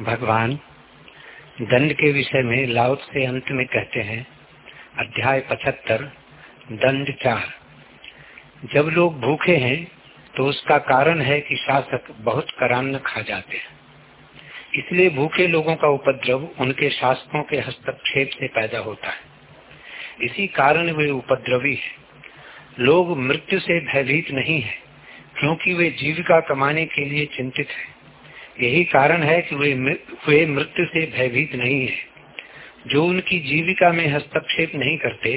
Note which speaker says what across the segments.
Speaker 1: भगवान दंड के विषय में लाउत से अंत में कहते हैं, अध्याय पचहत्तर, दंड चार। जब लोग भूखे हैं तो उसका कारण है कि शासक बहुत करान्न खा जाते हैं। इसलिए भूखे लोगों का उपद्रव उनके शासकों के हस्तक्षेप से पैदा होता है। इसी कारण वे उपद्रवी है। लोग मृत्यु से भयभीत नहीं है, क्योंकि वे जीविका कमाने के लिए चिंतित है। यही कारण है कि वे वे मृत्यु से भयभीत नहीं है जो उनकी जीविका में हस्तक्षेप नहीं करते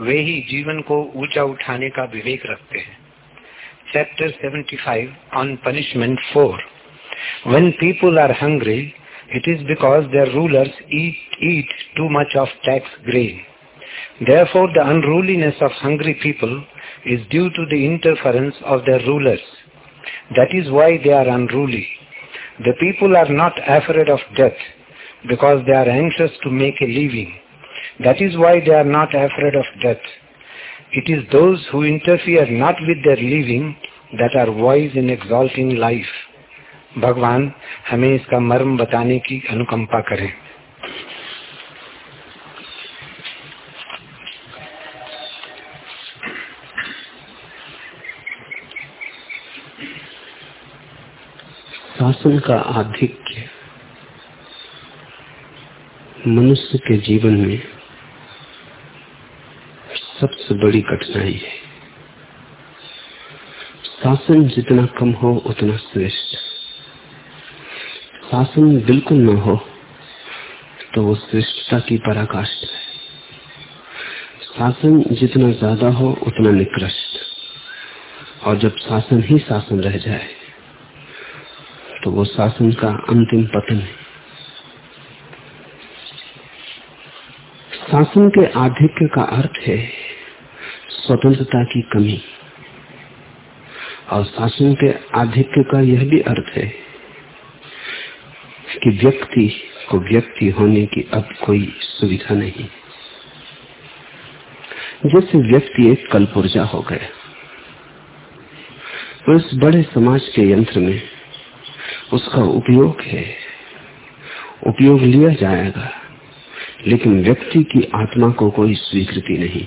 Speaker 1: वे ही जीवन को ऊँचा उठाने का विवेक रखते हैं chapter 75 on punishment 4। When people are hungry it is because their rulers eat eat too much of tax grain Therefore, the unruliness of hungry people is due to the interference of their rulers. That is why they are unruly. The people are not afraid of death because they are anxious to make a living. That is why they are not afraid of death. It is those who interfere not with their living that are wise in exalting life. भगवान हमें इसका मर्म बताने की अनुकंपा करें
Speaker 2: शासन का आधिक्य मनुष्य के जीवन में सबसे बड़ी कठिनाई है। शासन जितना कम हो, उतना श्रेष्ठ। शासन बिल्कुल न हो तो वो श्रेष्ठता की पराकाष्ठ है। शासन जितना ज़्यादा हो, उतना निकृष्ट। और जब शासन ही शासन रह जाए तो वो शासन का अंतिम पतन है। शासन के आधिक्य का अर्थ है स्वतंत्रता की कमी। और शासन के आधिक्य का यह भी अर्थ है कि व्यक्ति को व्यक्ति होने की अब कोई सुविधा नहीं। जैसे व्यक्ति एक कल कलपुर्जा हो गया उस बड़े समाज के यंत्र में उसका उपयोग है। उपयोग लिया जाएगा, लेकिन व्यक्ति की आत्मा को कोई स्वीकृति नहीं।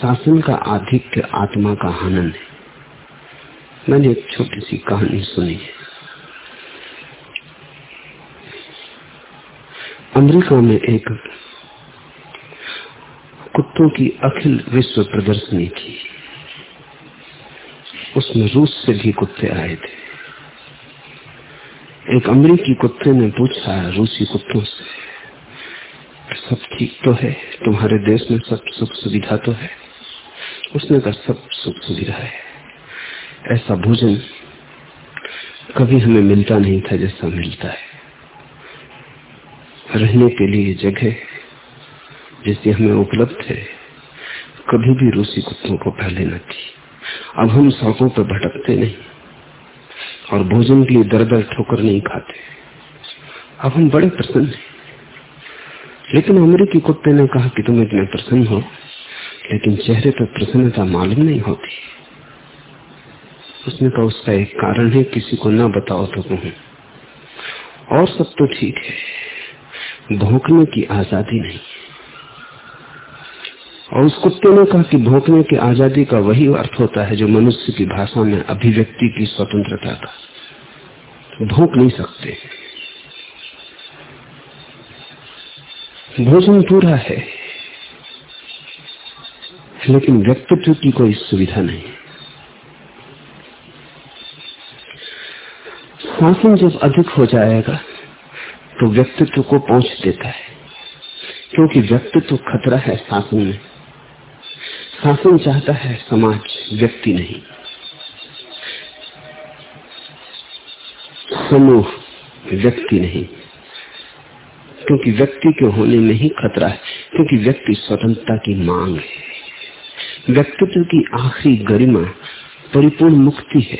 Speaker 2: शासन का आधिक्य आत्मा का हनन है। मैंने एक छोटी सी कहानी सुनी है। अमेरिका में एक कुत्तों की अखिल विश्व प्रदर्शनी थी। उसमें रूस से भी कुत्ते आए थे। एक अमरीकी कुत्ते ने पूछा है रूसी कुत्तों से, सब ठीक तो है? तुम्हारे देश में सब सुख सुविधा तो है? उसने कहा, सब सुख सुविधा है। ऐसा भोजन कभी हमें मिलता नहीं था जैसा मिलता है। रहने के लिए जगह जैसी हमें उपलब्ध है, कभी भी रूसी कुत्तों को पहले न थी। अब हम सड़कों पर भटकते नहीं। और भोजन के लिए दर दर ठोकर नहीं खाते। अब हम बड़े प्रसन्न हैं। लेकिन अमरीकी कुत्ते ने कहा कि तुम इतने प्रसन्न हो, लेकिन चेहरे पर प्रसन्नता मालूम नहीं होती। उसने कहा, उसका एक कारण है, किसी को ना बताओ तो कहूँ। और सब तो ठीक है। भोंकने की आज़ादी नहीं और उस कुत्ते ने कहा कि भोंकने की आज़ादी का वही अर्थ होता है जो मनुष्य की भाषा में अभिव्यक्ति की स्वतंत्रता का भोंक नहीं सकते। भोजन पूरा है, लेकिन व्यक्तित्व की कोई सुविधा नहीं। शासन जब अधिक हो जाएगा तो व्यक्तित्व को पहुँच देता है, क्योंकि व्यक्तित्व खतरा है शासन में। शासन चाहता है, समाज व्यक्ति नहीं। समूह व्यक्ति नहीं। क्योंकि व्यक्ति के होने में ही खतरा है, क्योंकि व्यक्ति स्वतंत्रता की मांग है। व्यक्तित्व की आखिरी गरिमा परिपूर्ण मुक्ति है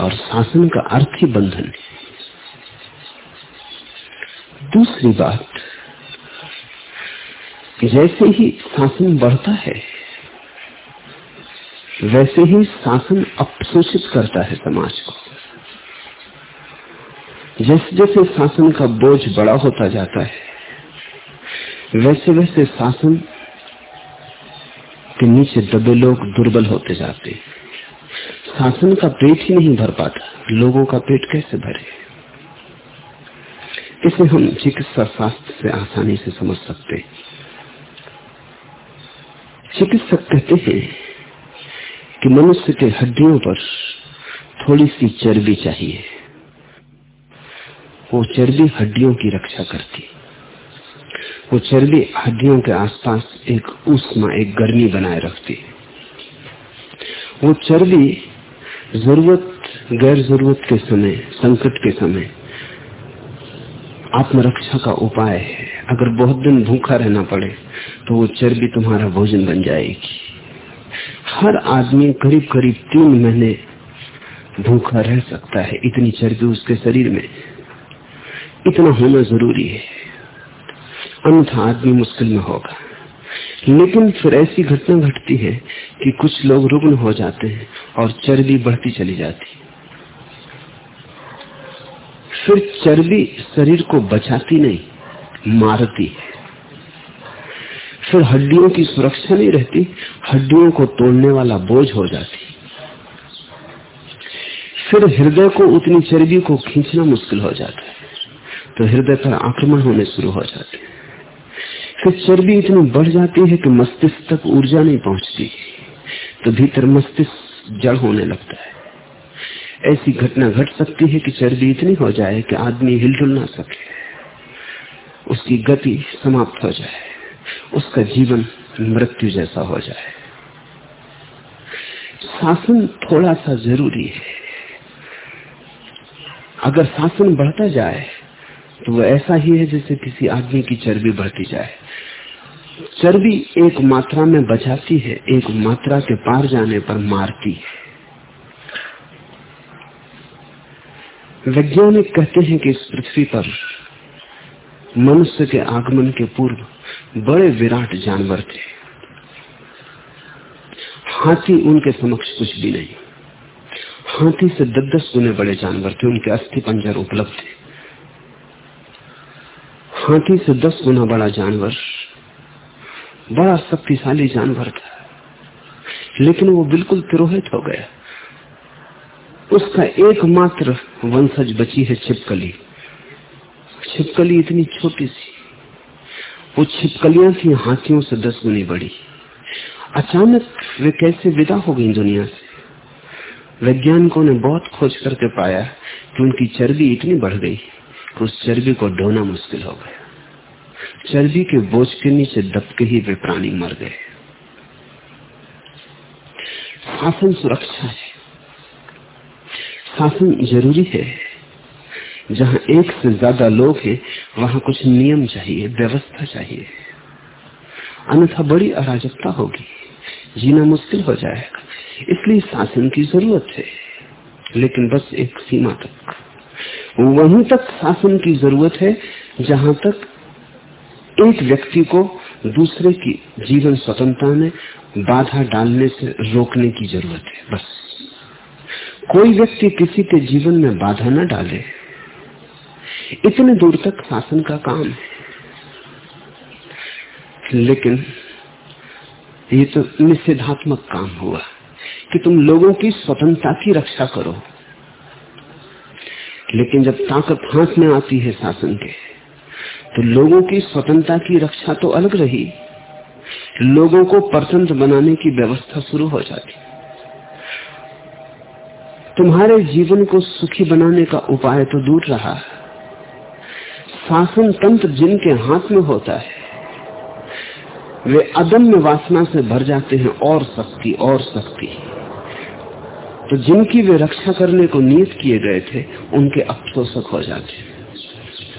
Speaker 2: और शासन का अर्थ ही बंधन है। दूसरी बात जैसे ही शासन बढ़ता है, वैसे ही शासन अपशोषित करता है समाज को। जैसे जैसे शासन का बोझ बड़ा होता जाता है, वैसे वैसे शासन के नीचे दबे लोग दुर्बल होते जाते शासन का पेट ही नहीं भर पाता, लोगों का पेट कैसे भरे? इसे हम चिकित्सा शास्त्र से आसानी से समझ सकते चिकित्सक कहते हैं कि मनुष्य के हड्डियों पर थोड़ी सी चर्बी चाहिए। वो चर्बी हड्डियों की रक्षा करती। वो चर्बी हड्डियों के आसपास एक उष्मा, एक गर्मी बनाए रखती। वो चर्बी ज़रूरत गैर ज़रूरत के समय, संकट के समय आत्मरक्षा का उपाय है। अगर बहुत दिन भूखा रहना पड़े तो वो चर्बी तुम्हारा भोजन बन जाएगी। हर आदमी करीब करीब तीन महीने भूखा रह सकता है, इतनी चर्बी उसके शरीर में। इतना होना ज़रूरी है। अन्यथा आदमी मुश्किल में होगा। लेकिन फिर ऐसी घटना घटती है कि कुछ लोग रुग्ण हो जाते हैं और चर्बी बढ़ती चली जाती। फिर चर्बी शरीर को बचाती नहीं। मारती है। फिर हड्डियों की सुरक्षा नहीं रहती, हड्डियों को तोड़ने वाला बोझ हो जाती। फिर हृदय को उतनी चर्बी को खींचना मुश्किल हो जाता है तो हृदय पर आक्रमण होने शुरू हो जाते हैं। फिर चर्बी इतनी बढ़ जाती है कि मस्तिष्क तक ऊर्जा नहीं पहुँचती तो भीतर मस्तिष्क जड़ होने लगता है। ऐसी घटना घट सकती है कि चर्बी इतनी हो जाए कि आदमी हिलजुल ना सके। उसकी गति समाप्त हो जाए, उसका जीवन मृत्यु जैसा हो जाए। शासन थोड़ा सा ज़रूरी है। अगर शासन बढ़ता जाए तो वो ऐसा ही है जैसे किसी आदमी की चर्बी बढ़ती जाए। चर्बी एक मात्रा में बचाती है, एक मात्रा के पार जाने पर मारती है। वैज्ञानिक कहते हैं कि इस पृथ्वी पर मनुष्य के आगमन के पूर्व बड़े विराट जानवर थे। हाथी उनके समक्ष कुछ भी नहीं। हाथी से दस दस गुने बड़े जानवर थे, उनके अस्थि पंजर उपलब्ध थे। हाथी से दस गुना बड़ा जानवर, बड़ा शक्तिशाली जानवर था। लेकिन वो बिल्कुल तिरोहित हो गया। उसका एकमात्र वंशज बची है छिपकली। छिपकली इतनी छोटी सी। वो छिपकलियाँ थी, हाथियों से दस गुनी बड़ी। अचानक वे कैसे विदा हो गई दुनिया से? वैज्ञानिकों ने बहुत खोज करके पाया कि उनकी चर्बी इतनी बढ़ गई कि उस चर्बी को ढोना मुश्किल हो गया। चर्बी के बोझ के नीचे दबके ही वे प्राणी मर गए। शासन सुरक्षा है। शासन ज़रूरी है। जहाँ एक से ज़्यादा लोग हैं, वहाँ कुछ नियम चाहिए, व्यवस्था चाहिए। अन्यथा बड़ी अराजकता होगी। जीना मुश्किल हो जाएगा। इसलिए शासन की ज़रूरत है। लेकिन बस एक सीमा तक। वहीं तक शासन की ज़रूरत है, जहाँ तक एक व्यक्ति को दूसरे की जीवन स्वतंत्रता में बाधा डालने से रोकने की ज़रूरत है। बस। कोई व्यक्ति किसी के जीवन में बाधा न डाले। इतने दूर तक शासन का काम है। लेकिन ये तो निषेधात्मक काम हुआ कि तुम लोगों की स्वतंत्रता की रक्षा करो। लेकिन जब ताकत हाथ में आती है शासन के तो लोगों की स्वतंत्रता की रक्षा तो अलग रही। लोगों को परतंत्र बनाने की व्यवस्था शुरू हो जाती। तुम्हारे जीवन को सुखी बनाने का उपाय तो दूर रहा। शासन तंत्र जिनके हाथ में होता है, वे अदम्य वासना से भर जाते हैं और शक्ति और शक्ति। तो जिनकी वे रक्षा करने को नियत किए गए थे, उनके अफसोसक हो जाते हैं।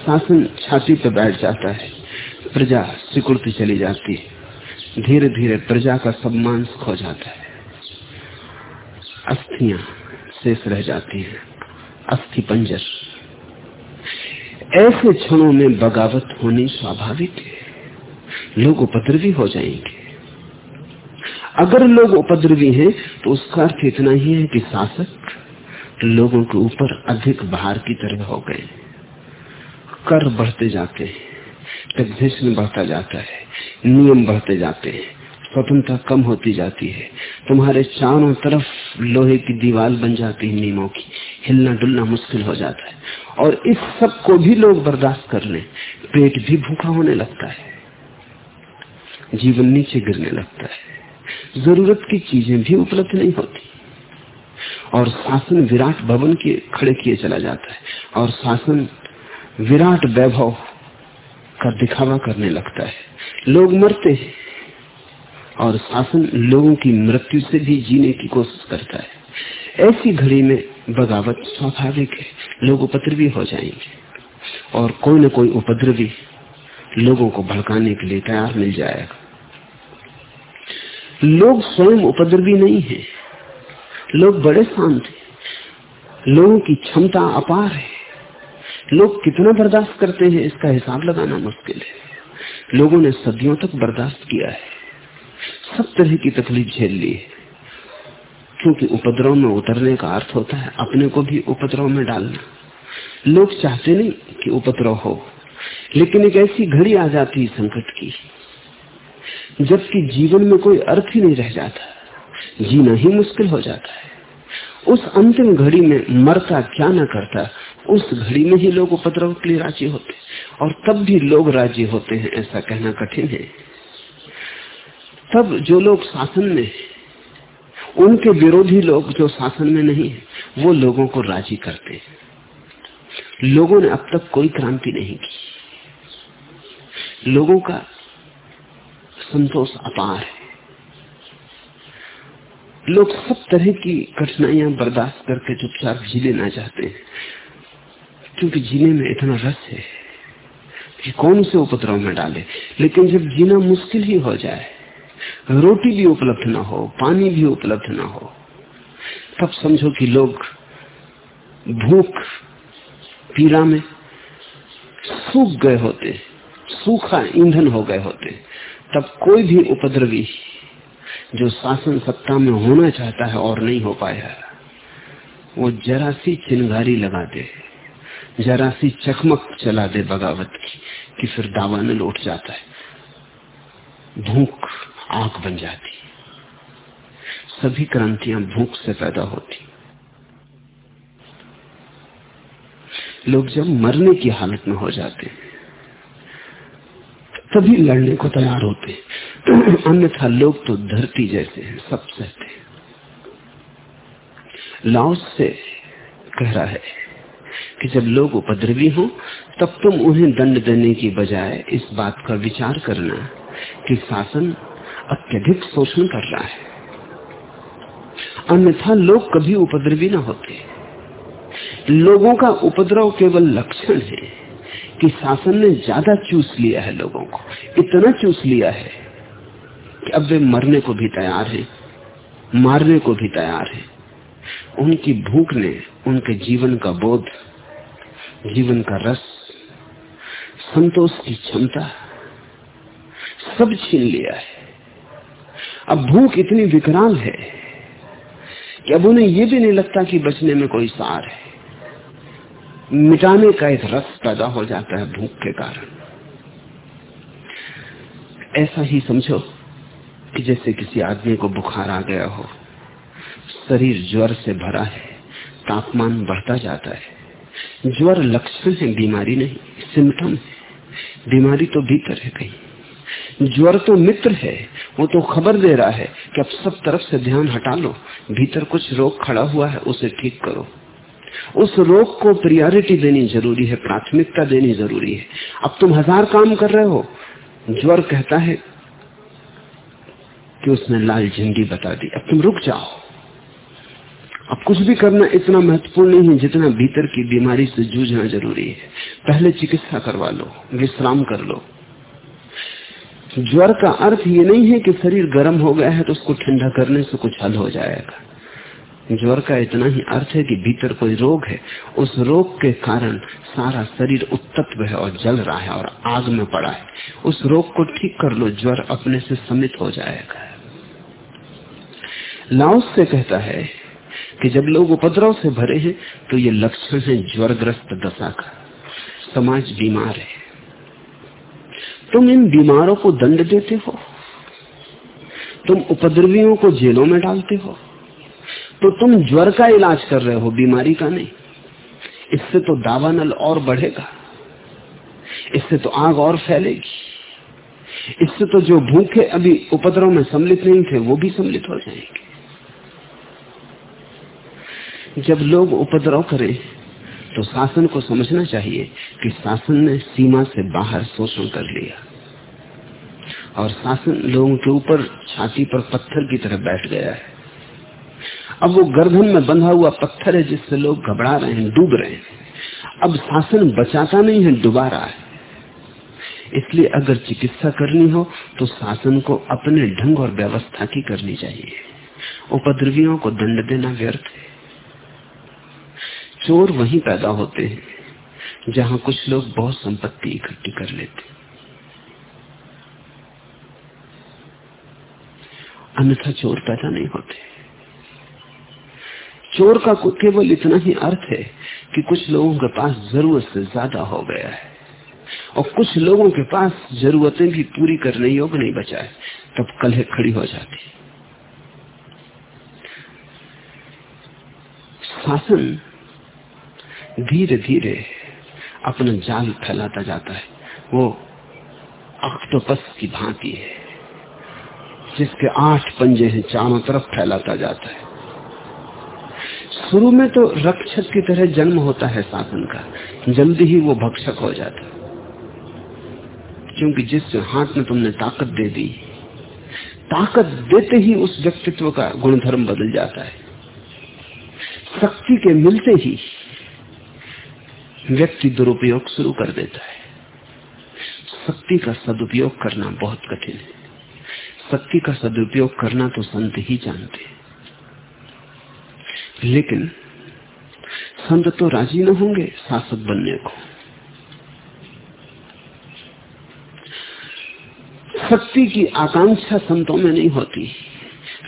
Speaker 2: शासन छाती पर बैठ जाता है, प्रजा सिकुड़ती चली जाती है। धीरे धीरे प्रजा का सम्मान खो जाता है। अस्थियाँ शेष रह जाती हैं। अस्थि पंजर ऐसे क्षणों में बगावत होनी स्वाभाविक है। लोग उपद्रवी हो जाएँगे। अगर लोग उपद्रवी हैं तो उसका अर्थ इतना ही है कि शासक लोगों के ऊपर अधिक भार की तरह हो गए। कर बढ़ते जाते हैं बढ़ता जाता है, नियम बढ़ते जाते हैं, स्वतंत्रता कम होती जाती है। तुम्हारे चारों तरफ़ लोहे की दीवार बन जाती है, नियमों की। हिलना डुलना मुश्किल हो जाता है। और इस सबको भी लोग बर्दाश्त कर लें। पेट भी भूखा होने लगता है। जीवन नीचे गिरने लगता है। ज़रूरत की चीज़ें भी उपलब्ध नहीं होती। और शासन विराट भवन के खड़े किए चला जाता है। और शासन विराट वैभव का दिखावा करने लगता है। लोग मरते हैं। और शासन लोगों की मृत्यु से भी जीने की कोशिश करता है। ऐसी घड़ी में बगावत स्वाभाविक है। लोग उपद्रवी हो जाएँगे। और कोई न कोई उपद्रवी लोगों को भड़काने के लिए तैयार मिल जाएगा। लोग स्वयं उपद्रवी नहीं है। लोग बड़े शांत हैं। लोगों की क्षमता अपार है। लोग कितना बर्दाश्त करते हैं, इसका हिसाब लगाना मुश्किल है। लोगों ने सदियों तक बर्दाश्त किया है। सब तरह की तकलीफ़ झेल ली है। क्योंकि उपद्रव में उतरने का अर्थ होता है अपने को भी उपद्रव में डालना। लोग चाहते नहीं कि उपद्रव हो, लेकिन एक ऐसी घड़ी आ जाती है संकट की, जबकि जीवन में कोई अर्थ ही नहीं रह जाता। जीना ही मुश्किल हो जाता है। उस अंतिम घड़ी में मरता क्या ना करता, उस घड़ी में ही लोग उपद्रव के लिए राज़ी होते और तब भी लोग राज़ी होते हैं, ऐसा कहना कठिन है। तब जो लोग शासन में उनके विरोधी लोग जो शासन में नहीं है, वो लोगों को राज़ी करते हैं। लोगों ने अब तक कोई क्रांति नहीं की। लोगों का संतोष अपार है। लोग सब तरह की कठिनाइयाँ बर्दाश्त करके चुपचाप जी लेना चाहते हैं, क्योंकि जीने में इतना रस है कि कौन से उपद्रव में डाले। लेकिन जब जीना मुश्किल ही हो जाए रोटी भी उपलब्ध ना हो, पानी भी उपलब्ध ना हो। तब समझो कि लोग भूख, पीड़ा में सूख गए होते, सूखा ईंधन हो गए होते। तब कोई भी उपद्रवी जो शासन सत्ता में होना चाहता है और नहीं हो पाया, वो जरा सी चिंगारी लगा दे, जरा सी चकमक चला दे बगावत की, कि फिर दावानल लौट जाता है। भूख आँख बन जाती सभी क्रांतियाँ भूख से पैदा होती। लोग जब मरने की हालत में हो जाते हैं, तभी लड़ने को तैयार होते हैं। अन्यथा लोग तो धरती जैसे हैं, सब सहते लाओस से कह रहा है कि जब लोग उपद्रवी हो, तब तुम उन्हें दंड देने की बजाय इस बात का विचार करना कि शासन अत्यधिक शोषण कर रहा है। अन्यथा लोग कभी उपद्रवी ना होते। लोगों का उपद्रव केवल लक्षण है कि शासन ने ज़्यादा चूस लिया है लोगों को, इतना चूस लिया है कि अब वे मरने को भी तैयार हैं, मारने को भी तैयार हैं। उनकी भूख ने उनके जीवन का बोध, जीवन का रस, संतोष की क्षमता सब छीन लिया है। अब भूख इतनी विकराल है कि अब उन्हें यह भी नहीं लगता कि बचने में कोई सार है। मिटाने का एक रस पैदा हो जाता है भूख के कारण। ऐसा ही समझो कि जैसे किसी आदमी को बुखार आ गया हो, शरीर ज्वर से भरा है, तापमान बढ़ता जाता है। ज्वर लक्षण है, बीमारी नहीं सिम्टम है। बीमारी तो भीतर है कहीं। ज्वर तो मित्र है वो तो खबर दे रहा है कि अब सब तरफ़ से ध्यान हटा लो, भीतर कुछ रोग खड़ा हुआ है, उसे ठीक करो। उस रोग को प्रियोरिटी देनी ज़रूरी है, प्राथमिकता देनी ज़रूरी है। अब तुम हज़ार काम कर रहे हो। ज्वर कहता है कि उसने लाल झंडी बता दी, अब तुम रुक जाओ। अब कुछ भी करना इतना महत्वपूर्ण नहीं है जितना भीतर की बीमारी से जूझना ज़रूरी है। पहले चिकित्सा करवा लो, विश्राम कर लो। ज्वर का अर्थ ये नहीं है कि शरीर गर्म हो गया है तो उसको ठंडा करने से कुछ हल हो जाएगा। ज्वर का इतना ही अर्थ है कि भीतर कोई रोग है, उस रोग के कारण सारा शरीर उत्तत्व है और जल रहा है और आग में पड़ा है। उस रोग को ठीक कर लो, ज्वर अपने से समित हो जाएगा। लाओस से कहता है कि जब लोग उपद्रव से भरे हैं तो ये लक्षण है ज्वरग्रस्त दशा का। समाज बीमार है। तुम इन बीमारों को दंड देते हो। तुम उपद्रवियों को जेलों में डालते हो। तो तुम ज्वर का इलाज कर रहे हो, बीमारी का नहीं। इससे तो दावानल और बढ़ेगा। इससे तो आग और फैलेगी। इससे तो जो भूखे अभी उपद्रव में सम्मिलित नहीं थे, वो भी सम्मिलित हो जाएँगे। जब लोग उपद्रव करें तो शासन को समझना चाहिए कि शासन ने सीमा से बाहर शोषण कर लिया। और शासन लोगों के ऊपर छाती पर पत्थर की तरह बैठ गया है। अब वो गर्दन में बंधा हुआ पत्थर है जिससे लोग घबरा रहे हैं, डूब रहे हैं। अब शासन बचाता नहीं है, डुबा रहा है। इसलिए अगर चिकित्सा करनी हो तो शासन को अपने ढंग और व्यवस्था की करनी चाहिए। उपद्रवियों को दंड देना व्यर्थ है। चोर वहीं पैदा होते हैं, जहाँ कुछ लोग बहुत संपत्ति इकट्ठी कर लेते अन्यथा चोर पैदा नहीं होते। चोर का केवल इतना ही अर्थ है कि कुछ लोगों के पास ज़रूरत से ज़्यादा हो गया है, और कुछ लोगों के पास जरूरतें भी पूरी करने योग्य नहीं बचा है, तब कलह खड़ी हो जाती शासन धीरे धीरे अपना जाल फैलाता जाता है। वो ऑक्टोपस की भांति है, जिसके आठ पंजे हैं चारों तरफ़ फैलाता जाता है। शुरू में तो रक्षक की तरह जन्म होता है शासन का, जल्दी ही वो भक्षक हो जाता है। क्योंकि जिस हाथ में तुमने ताकत दे दी, ताकत देते ही उस व्यक्तित्व का गुणधर्म बदल जाता है। शक्ति के मिलते ही व्यक्ति दुरुपयोग शुरू कर देता है। शक्ति का सदुपयोग करना बहुत कठिन है। शक्ति का सदुपयोग करना तो संत ही जानते हैं। लेकिन संत तो राज़ी न होंगे, शासक बनने को। शक्ति की आकांक्षा संतों में नहीं होती,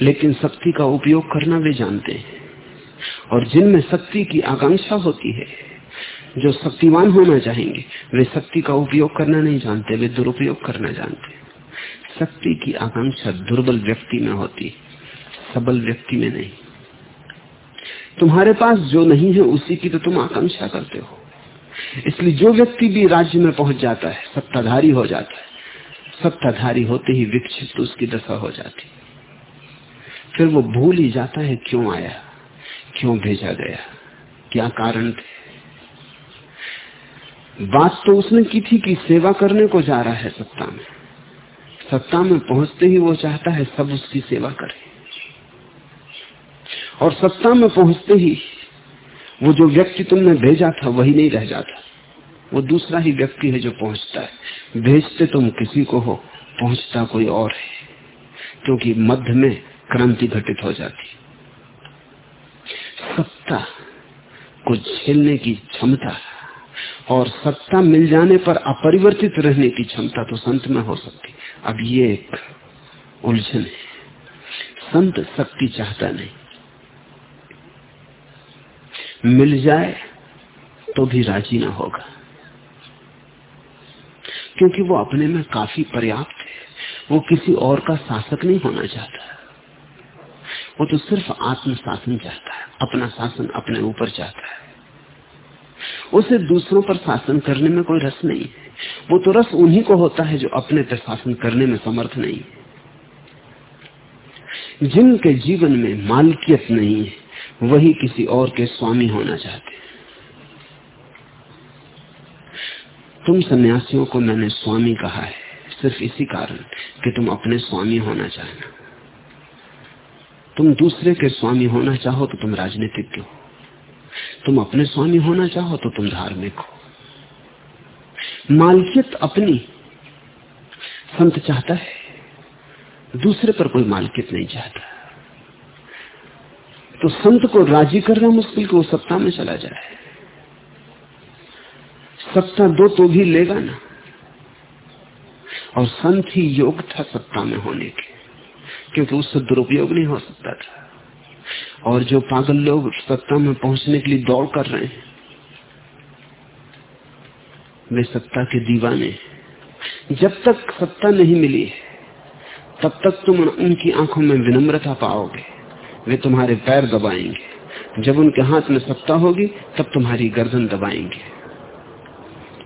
Speaker 2: लेकिन शक्ति का उपयोग करना वे जानते हैं। और जिनमें शक्ति की आकांक्षा होती है जो शक्तिवान होना चाहेंगे, वे शक्ति का उपयोग करना नहीं जानते, वे दुरुपयोग करना जानते। शक्ति की आकांक्षा दुर्बल व्यक्ति में होती, सबल व्यक्ति में नहीं। तुम्हारे पास जो नहीं है, उसी की तो तुम आकांक्षा करते हो। इसलिए जो व्यक्ति भी राज्य में पहुँच जाता है, सत्ताधारी हो जाता है, सत्ताधारी होते ही विक्षिप्त उसकी दशा हो जाती। फिर वो भूल ही जाता है, क्यों आया, क्यों भेजा गया, क्या कारण थे? बात तो उसने की थी कि सेवा करने को जा रहा है सत्ता में। सत्ता में पहुँचते ही वो चाहता है सब उसकी सेवा करे। और सत्ता में पहुँचते ही वो जो व्यक्ति तुमने भेजा था वही नहीं रह जाता। वो दूसरा ही व्यक्ति है जो पहुँचता है। भेजते तुम किसी को हो, पहुँचता कोई और है। क्योंकि मध्य में क्रांति घटित हो जाती। सत्ता को झेलने की क्षमता और सत्ता मिल जाने पर अपरिवर्तित रहने की क्षमता तो संत में हो सकती। अब ये एक उलझन है। संत शक्ति चाहता नहीं। मिल जाए तो भी राज़ी ना होगा। क्योंकि वो अपने में काफ़ी पर्याप्त है। वो किसी और का शासक नहीं होना चाहता। वो तो सिर्फ़ आत्म शासन चाहता है। अपना शासन अपने ऊपर चाहता है। उसे दूसरों पर शासन करने में कोई रस नहीं। है वो तो रस उन्हीं को होता है जो अपने पर शासन करने में समर्थ नहीं। है जिनके जीवन में मालकियत नहीं है, वही किसी और के स्वामी होना चाहते हैं। तुम सन्यासियों को मैंने स्वामी कहा है, सिर्फ़ इसी कारण कि तुम अपने स्वामी होना चाहना। तुम दूसरे के स्वामी होना चाहो तो तुम राजनीतिज्ञ हो। तुम अपने स्वामी होना चाहो तो तुम धार्मिक हो। मालकियत अपनी संत चाहता है, दूसरे पर कोई मालकियत नहीं चाहता। तो संत को राज़ी करना मुश्किल को सत्ता में चला जाए। सत्ता दो तो भी लेगा ना। और संत ही योग था सत्ता में होने के, क्योंकि उससे दुरुपयोग नहीं हो सकता था। और जो पागल लोग सत्ता में पहुँचने के लिए दौड़ कर रहे हैं, वे सत्ता के दीवाने जब तक सत्ता नहीं मिली, तब तक तुम उनकी आँखों में विनम्रता पाओगे। वे तुम्हारे पैर दबाएँगे। जब उनके हाथ में सत्ता होगी, तब तुम्हारी गर्दन दबाएँगे।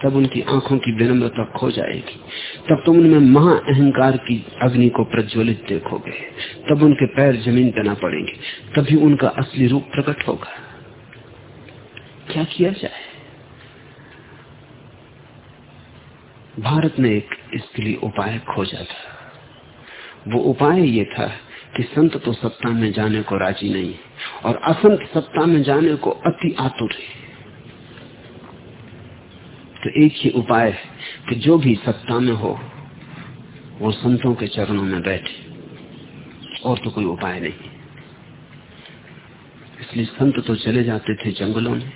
Speaker 2: तब उनकी आँखों की विनम्रता खो जाएगी। तब तुम उनमें महा अहंकार की अग्नि को प्रज्वलित देखोगे। तब उनके पैर ज़मीन पर ना पड़ेंगे। तभी उनका असली रूप प्रकट होगा। क्या किया जाए? भारत ने एक इसके लिए उपाय खोजा था। वो उपाय ये था कि संत तो सत्ता में जाने को राज़ी नहीं, और असंत सत्ता में जाने को अति आतुर है। तो एक ही उपाय है कि जो भी सत्ता में हो, वो संतों के चरणों में बैठे। और तो कोई उपाय नहीं। इसलिए संत तो चले जाते थे जंगलों में,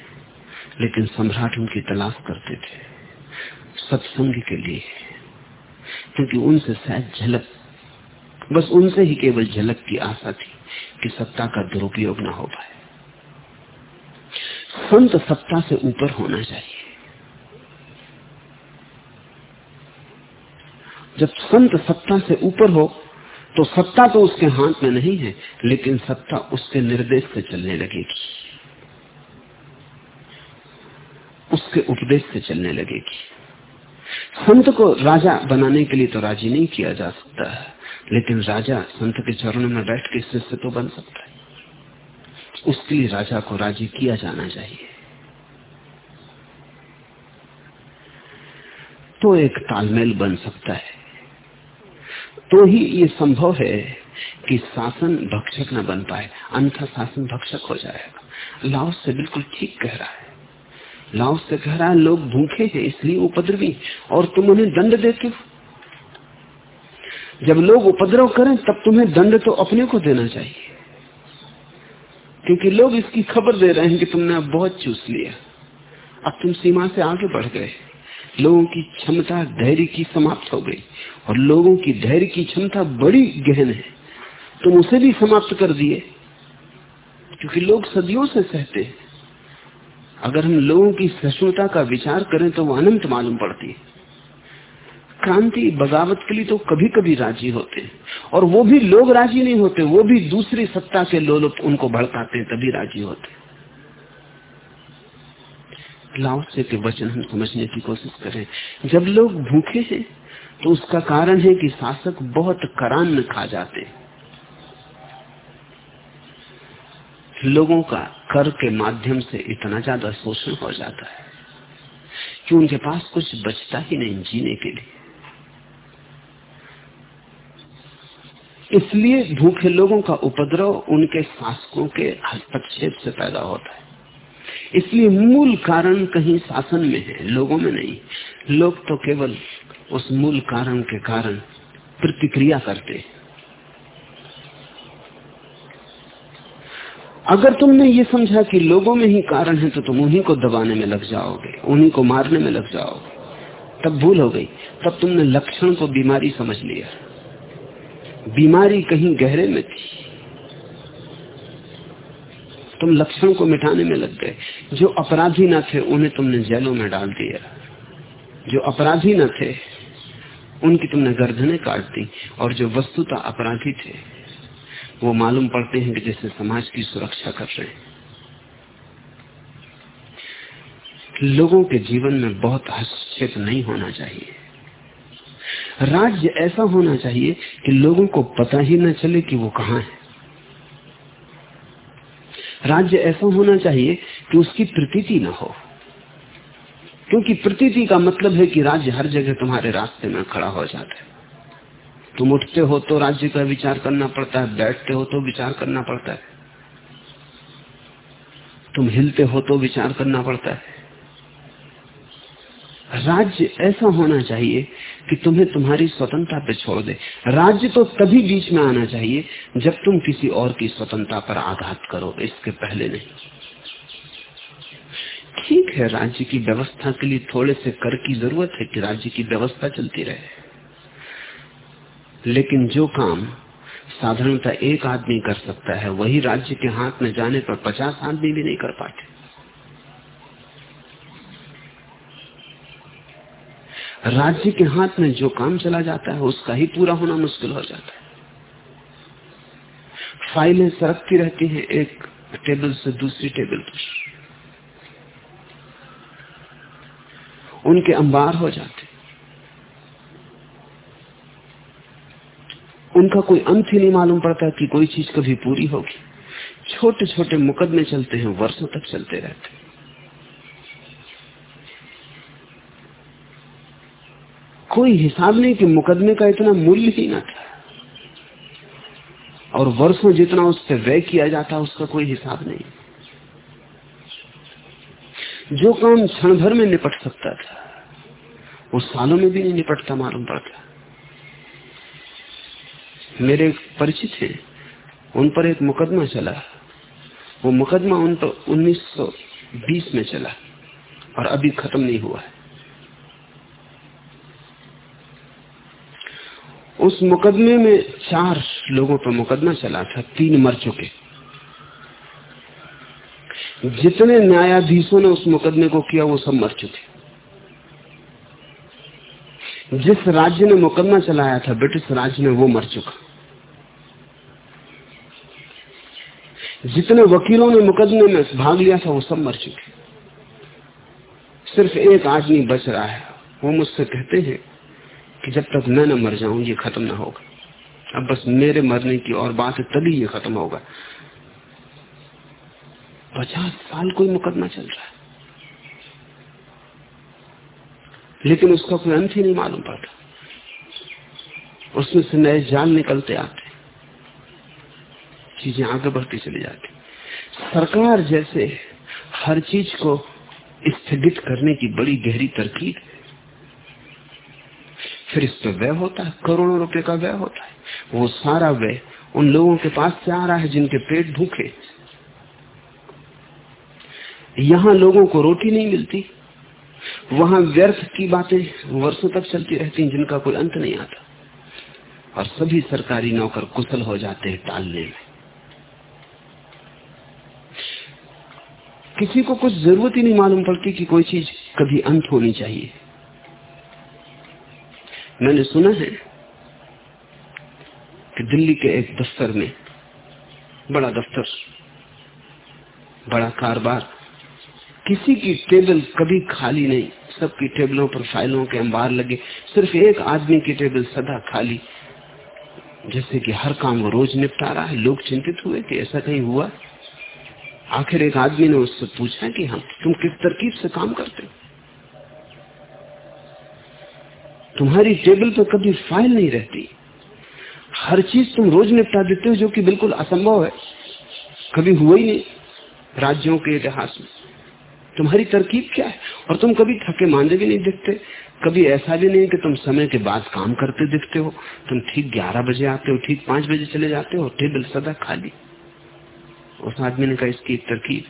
Speaker 2: लेकिन सम्राट उनकी तलाश करते थे। सत्संग के लिए। क्योंकि उनसे शायद झलक, बस उनसे ही केवल झलक की आशा थी कि सत्ता का दुरुपयोग ना हो पाए। संत सत्ता से ऊपर होना चाहिए। जब संत सत्ता से ऊपर हो तो सत्ता तो उसके हाथ में नहीं है, लेकिन सत्ता उसके निर्देश से चलने लगेगी। उसके उपदेश से चलने लगेगी। संत को राजा बनाने के लिए तो राज़ी नहीं किया जा सकता है, लेकिन राजा संत के चरणों में बैठ के शिष्य तो बन सकता है। उसके लिए राजा को राज़ी किया जाना चाहिए। तो एक तालमेल बन सकता है। तो ही ये संभव है कि शासन भक्षक न बन पाए, अन्यथा शासन भक्षक हो जाएगा। लाओस से बिल्कुल ठीक कह रहा है। लाओस से कह रहा है, लोग भूखे हैं, इसलिए उपद्रवी, और तुम उन्हें दंड देते हो। जब लोग उपद्रव करें, तब तुम्हें दंड तो अपने को देना चाहिए। क्योंकि लोग इसकी खबर दे रहे हैं कि तुमने अब बहुत चूस लिया। अब तुम सीमा से आगे बढ़ गए। लोगों की क्षमता धैर्य की समाप्त हो गई और लोगों की धैर्य की क्षमता बड़ी गहन है। तुम उसे भी समाप्त कर दिए। क्योंकि लोग सदियों से सहते हैं। अगर हम लोगों की सहिष्णुता का विचार करें तो वो अनंत मालूम पड़ती है। क्रांति बगावत के लिए तो कभी कभी राज़ी होते हैं। और वो भी लोग राज़ी नहीं होते, वो भी दूसरी सत्ता के लोग उनको भड़काते तभी राज़ी होते लाओसे के वचन हम समझने की कोशिश करें। जब लोग भूखे हैं तो उसका कारण है कि शासक बहुत करान खा जाते। लोगों का कर के माध्यम से इतना ज़्यादा शोषण हो जाता है कि उनके पास कुछ बचता ही नहीं जीने के लिए। इसलिए भूखे लोगों का उपद्रव उनके शासकों के हस्तक्षेप से पैदा होता है। इसलिए मूल कारण कहीं शासन में है, लोगों में नहीं। लोग तो केवल उस मूल कारण के कारण प्रतिक्रिया करते अगर तुमने ये समझा कि लोगों में ही कारण है तो तुम उन्हीं को दबाने में लग जाओगे, उन्हीं को मारने में लग जाओगे। तब भूल हो गई, तब तुमने लक्षण को बीमारी समझ लिया। बीमारी कहीं गहरे में थी। तुम लक्षण को मिटाने में लग गए। जो अपराधी न थे, उन्हें तुमने जेलों में डाल दिया। जो अपराधी न थे, उनकी तुमने गर्दनें काट दी। और जो वस्तुता अपराधी थे, वो मालूम पड़ते हैं कि जैसे समाज की सुरक्षा कर रहे हैं। लोगों के जीवन में बहुत हस्तक्षेप नहीं होना चाहिए। राज्य ऐसा होना चाहिए कि लोगों को पता ही न चले कि वो कहाँ है। राज्य ऐसा होना चाहिए कि उसकी प्रतीति ना हो। क्योंकि प्रतीति का मतलब है कि राज्य हर जगह तुम्हारे रास्ते में खड़ा हो जाता है। तुम उठते हो तो राज्य का विचार करना पड़ता है, बैठते हो तो विचार करना पड़ता है। तुम हिलते हो तो विचार करना पड़ता है। राज्य ऐसा होना चाहिए कि तुम्हें तुम्हारी स्वतंत्रता पे छोड़ दे। राज्य तो तभी बीच में आना चाहिए जब तुम किसी और की स्वतंत्रता पर आघात करो, इसके पहले नहीं। ठीक है, राज्य की व्यवस्था के लिए थोड़े से कर की ज़रूरत है कि राज्य की व्यवस्था चलती रहे। लेकिन जो काम साधारणता एक आदमी कर सकता है, वही राज्य के हाथ में जाने पर पचास आदमी भी नहीं कर पाते। राज्य के हाथ में जो काम चला जाता है, उसका ही पूरा होना मुश्किल हो जाता है। फाइलें सरकती रहती हैं एक टेबल से दूसरी टेबल पर। उनके अंबार हो जाते उनका कोई अंत ही नहीं मालूम पड़ता कि कोई चीज़ कभी पूरी होगी। छोटे छोटे मुकदमे चलते हैं, वर्षों तक चलते रहते हैं। कोई हिसाब नहीं कि मुकदमे का इतना मूल्य ही ना था। और वर्षों जितना उससे व्यय किया जाता, उसका कोई हिसाब नहीं। जो काम क्षण भर में निपट सकता था, वो सालों में भी नहीं निपटता, मालूम पड़ता। मेरे परिचित हैं, उन पर एक मुकदमा चला। वो मुकदमा उन पर 1920 में चला, और अभी खत्म नहीं हुआ है। उस मुकदमे में चार लोगों पर मुकदमा चला था, तीन मर चुके। जितने न्यायाधीशों ने उस मुकदमे को किया, वो सब मर चुके। जिस राज्य ने मुकदमा चलाया था, ब्रिटिश राज्य में वो मर चुका। जितने वकीलों ने मुकदमे में भाग लिया था, वो सब मर चुके। सिर्फ़ एक आदमी बच रहा है, वो मुझसे कहते हैं कि जब तक मैं न मर जाऊँ, ये खत्म ना होगा। अब बस मेरे मरने की और बात है तभी ये खत्म होगा। पचास साल कोई मुकदमा चल रहा है। लेकिन उसका कोई अंत ही नहीं मालूम पड़ता। उसमें से नए जाल निकलते आते चीज़ें आगे बढ़ती चली जाती सरकार जैसे हर चीज़ को स्थगित करने की बड़ी गहरी तरकीब फिर इस पर व्यय होता है, करोड़ों रुपए का व्यय होता है। वो सारा व्यय उन लोगों के पास से आ रहा है जिनके पेट भूखे। यहाँ लोगों को रोटी नहीं मिलती। वहाँ व्यर्थ की बातें वर्षों तक चलती रहती हैं, जिनका कोई अंत नहीं आता। और सभी सरकारी नौकर कुशल हो जाते हैं टालने में। किसी को कुछ ज़रूरत ही नहीं मालूम पड़ती कि कोई चीज़ कभी अंत होनी चाहिए। मैंने सुना है कि दिल्ली के एक दफ्तर में, बड़ा दफ्तर, बड़ा कारोबार, किसी की टेबल कभी खाली नहीं, सबकी टेबलों पर फाइलों के अंबार लगे, सिर्फ़ एक आदमी की टेबल सदा खाली। जैसे कि हर काम वो रोज निपटा रहा है, लोग चिंतित हुए कि ऐसा कहीं हुआ। आखिर एक आदमी ने उससे पूछा कि हम तुम किस तरकीब से काम करते हो? तुम्हारी टेबल पर कभी फ़ाइल नहीं रहती। हर चीज़ तुम रोज निपटा देते हो जो कि बिल्कुल असंभव है। कभी हुआ ही नहीं राज्यों के इतिहास में। तुम्हारी तरकीब क्या है? और तुम कभी थके मांदे भी नहीं दिखते। कभी ऐसा भी नहीं कि तुम समय के बाद काम करते दिखते हो। तुम ठीक ग्यारह बजे आते हो, ठीक पाँच बजे चले जाते हो टेबल सदा खाली। उस आदमी ने कहा, इसकी एक तरकीब।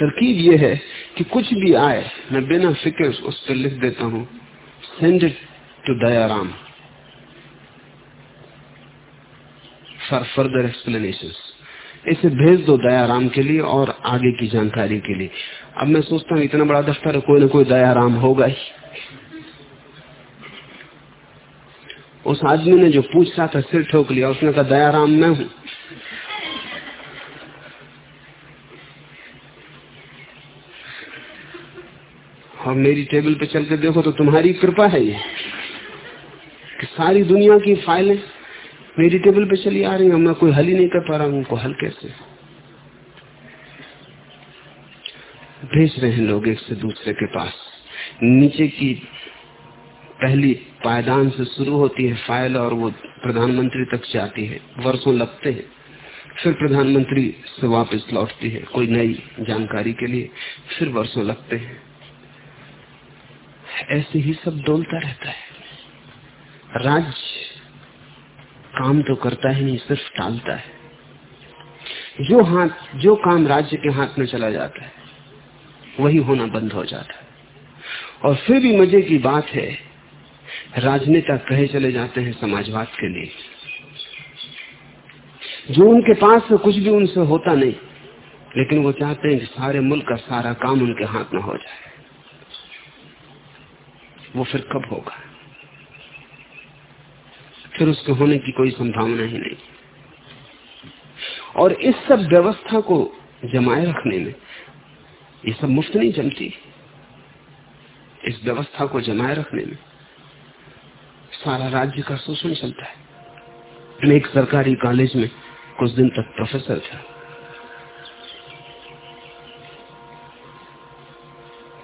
Speaker 2: तरकीब यह है कि कुछ भी आए, मैं बिना फ़िक्र उस पर लिख देता हूँ। Send it to Dayaram for further explanation इसे भेज दो दयाराम के लिए और आगे की जानकारी के लिए। अब मैं सोचता हूँ इतना बड़ा दफ्तर है कोई ना कोई दयाराम होगा ही। उस आदमी ने जो पूछ रहा था, सिर ठोक लिया, उसने कहा दयाराम मैं हूँ। और मेरी टेबल पे चल के देखो तो तुम्हारी कृपा है ये। कि सारी दुनिया की फाइलें मेरी टेबल पे चली आ रही है, मैं कोई हल ही नहीं कर पा रहा हूँ, उनको हल कैसे? भेज रहे हैं लोग एक से दूसरे के पास। नीचे की पहली पायदान से शुरू होती है फ़ाइल और वो प्रधानमंत्री तक जाती है। वर्षों लगते हैं, फिर प्रधानमंत्री से वापस लौटती है, कोई नई जानकारी के लिए, फिर वर्षों लगते हैं। ऐसे ही सब डोलता रहता है। राज्य काम तो करता ही नहीं, सिर्फ़ टालता है। जो हाथ, जो काम राज्य के हाथ में चला जाता है, वही होना बंद हो जाता है। और फिर भी मज़े की बात है, राजनेता कहे चले जाते हैं समाजवाद के लिए। जो उनके पास से कुछ भी उनसे होता नहीं, लेकिन वो चाहते हैं कि सारे मुल्क का सारा काम उनके हाथ में हो जाए। वो फिर कब होगा? फिर उसके होने की कोई संभावना ही नहीं। और इस सब व्यवस्था को जमाए रखने में ये सब मुफ़्त नहीं जमती। इस व्यवस्था को जमाए रखने में सारा राज्य का शोषण चलता है। मैं एक सरकारी कॉलेज में कुछ दिन तक प्रोफेसर था।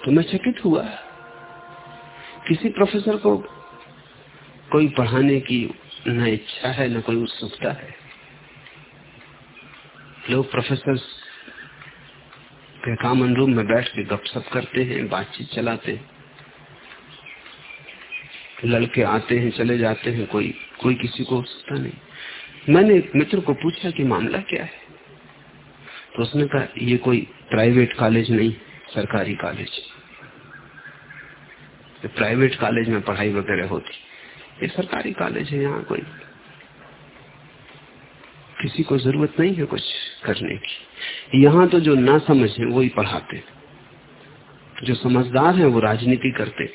Speaker 2: तो मैं चकित हुआ। किसी प्रोफेसर को कोई पढ़ाने की न इच्छा है, न कोई उत्सुकता है। लोग प्रोफेसर के कामन रूम में बैठ के गपशप करते हैं, बातचीत चलाते हैं। लड़के आते हैं, चले जाते हैं, कोई कोई किसी को उत्सुकता नहीं। मैंने एक मित्र को पूछा कि मामला क्या है? तो उसने कहा, ये कोई प्राइवेट कॉलेज नहीं, सरकारी कॉलेज प्राइवेट कॉलेज में पढ़ाई वगैरह होती। ये सरकारी कॉलेज है, यहाँ कोई किसी को ज़रूरत नहीं है कुछ करने की। यहाँ तो जो ना समझ है, वही पढ़ाते जो समझदार है, वो राजनीति करते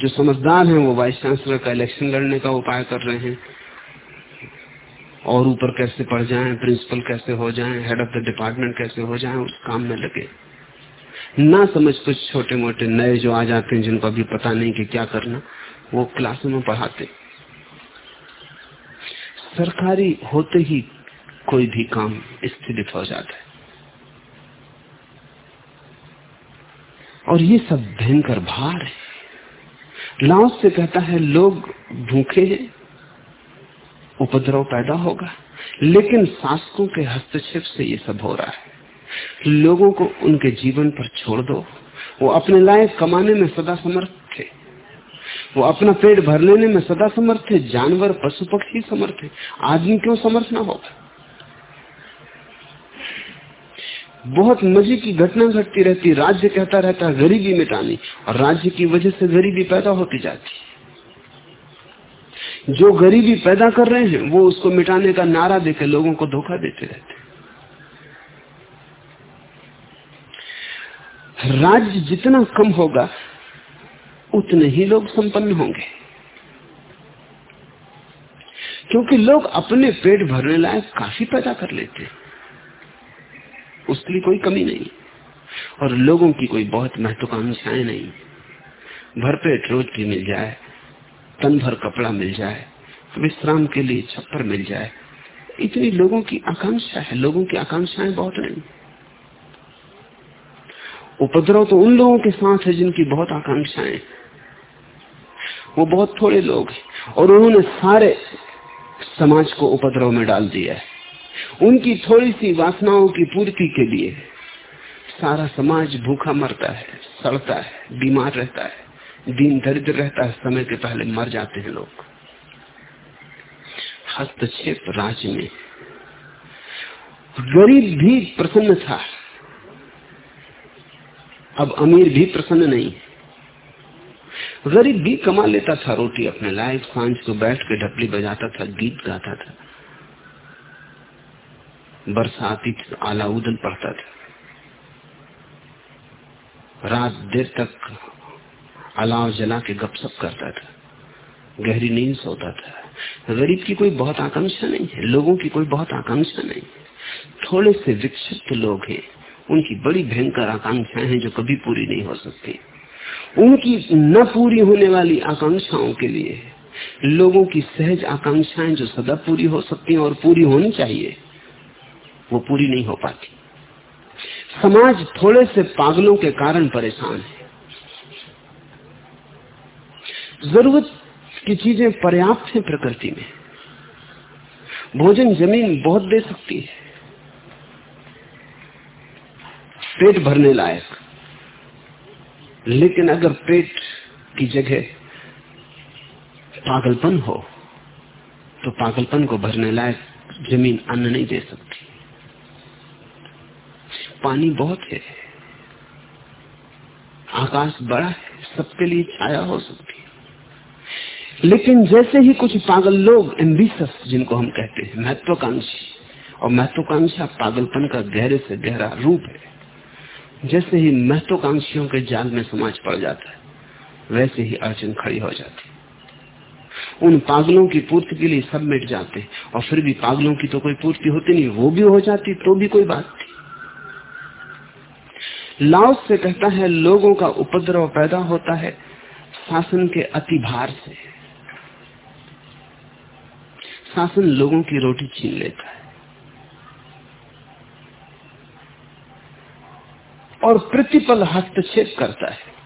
Speaker 2: जो समझदार है, वो वाइस चांसलर का इलेक्शन लड़ने का उपाय कर रहे हैं। और ऊपर कैसे पढ़ जाएँ, प्रिंसिपल कैसे हो जाएँ हेड ऑफ़ द डिपार्टमेंट कैसे हो जाएँ, उस काम में लगे। ना समझ कुछ छोटे मोटे नए जो आ जाते हैं, जिनको अभी पता नहीं कि क्या करना, वो क्लासों में पढ़ाते सरकारी होते ही कोई भी काम स्थित हो जाता है। और ये सब भयंकर भार है। लाओस से कहता है, लोग भूखे हैं, उपद्रव पैदा होगा, लेकिन शासकों के हस्तक्षेप से ये सब हो रहा है। लोगों को उनके जीवन पर छोड़ दो। वो अपने लायक कमाने में सदा समर्थ थे। वो अपना पेट भर लेने में सदा समर्थ थे, जानवर पशु पक्षी समर्थ थे। आदमी क्यों समर्थ ना होगा? बहुत मज़े की घटना घटती रहती, राज्य कहता रहता, गरीबी मिटानी, और राज्य की वजह से गरीबी पैदा होती जाती। जो गरीबी पैदा कर रहे हैं, वो उसको मिटाने का नारा देकर लोगों को धोखा देते रहते। राज्य जितना कम होगा, उतने ही लोग संपन्न होंगे। क्योंकि लोग अपने पेट भरने लायक काफ़ी पैदा कर लेते हैं। उसके लिए कोई कमी नहीं। और लोगों की कोई बहुत महत्वाकांक्षाएँ नहीं। भरपेट रोटी मिल जाए, तन भर कपड़ा मिल जाए, विश्राम के लिए छप्पर मिल जाए, इतनी लोगों की आकांक्षा है। लोगों की आकांक्षाएँ बहुत नहीं। उपद्रव तो उन लोगों के साथ है जिनकी बहुत आकांक्षाएँ वो बहुत थोड़े लोग हैं और उन्होंने सारे समाज को उपद्रव में डाल दिया है। उनकी थोड़ी सी वासनाओं की पूर्ति के लिए सारा समाज भूखा मरता है, सड़ता है, बीमार रहता है, दीन दरिद्र रहता है, समय के पहले मर जाते हैं लोग। हस्तक्षेप राज्य में। गरीब भी प्रसन्न था। अब अमीर भी प्रसन्न नहीं गरीब भी कमा लेता था रोटी अपने लायक, साँझ को बैठ के ढपली बजाता था, गीत गाता था। बरसाती आला उदल पड़ता था। रात देर तक अलाव जला के गपसप करता था। गहरी नींद सोता था। गरीब की कोई बहुत आकांक्षा नहीं है, लोगों की कोई बहुत आकांक्षा नहीं है। थोड़े से विक्षिप्त लोग हैं। उनकी बड़ी भयंकर आकांक्षाएँ हैं जो कभी पूरी नहीं हो सकती। उनकी न पूरी होने वाली आकांक्षाओं के लिए लोगों की सहज आकांक्षाएँ जो सदा पूरी हो सकती हैं और पूरी होनी चाहिए, वो पूरी नहीं हो पाती। समाज थोड़े से पागलों के कारण परेशान है। ज़रूरत की चीज़ें पर्याप्त हैं प्रकृति में। भोजन ज़मीन बहुत दे सकती है। पेट भरने लायक। लेकिन अगर पेट की जगह पागलपन हो तो पागलपन को भरने लायक ज़मीन अन्न नहीं दे सकती। पानी बहुत है। आकाश बड़ा है, सबके लिए छाया हो सकती है। लेकिन जैसे ही कुछ पागल लोग एम्बिशस जिनको हम कहते हैं, महत्वाकांक्षी, और महत्वाकांक्षा पागलपन का गहरे से गहरा रूप है जैसे ही महत्वाकांक्षियों के जाल में समाज पड़ जाता है, वैसे ही अड़चन खड़ी हो जाती उन पागलों की पूर्ति के लिए सब मिट जाते और फिर भी पागलों की तो कोई पूर्ति होती नहीं, वो भी हो जाती तो भी कोई बात नहीं। लाओस से कहता है, लोगों का उपद्रव पैदा होता है शासन के अति भार से। शासन लोगों की रोटी छीन लेता है। और प्रतिपल हस्तक्षेप करता है।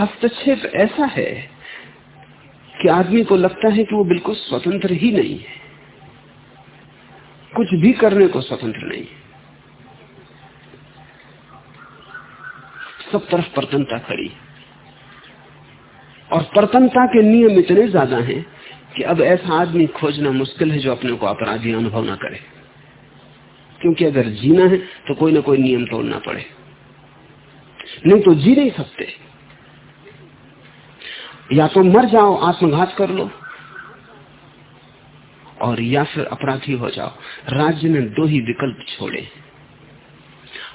Speaker 2: हस्तक्षेप ऐसा है कि आदमी को लगता है कि वो बिल्कुल स्वतंत्र ही नहीं है। कुछ भी करने को स्वतंत्र नहीं है। सब तरफ़ प्रतनता खड़ी और प्रतनता के नियम इतने ज़्यादा हैं कि अब ऐसा आदमी खोजना मुश्किल है जो अपने को अपराधी अनुभव ना करे। क्योंकि अगर जीना है तो कोई ना कोई नियम तोड़ना पड़े। नहीं तो जी नहीं सकते। या तो मर जाओ, आत्मघात कर लो, और या फिर अपराधी हो जाओ। राज्य ने दो ही विकल्प छोड़े।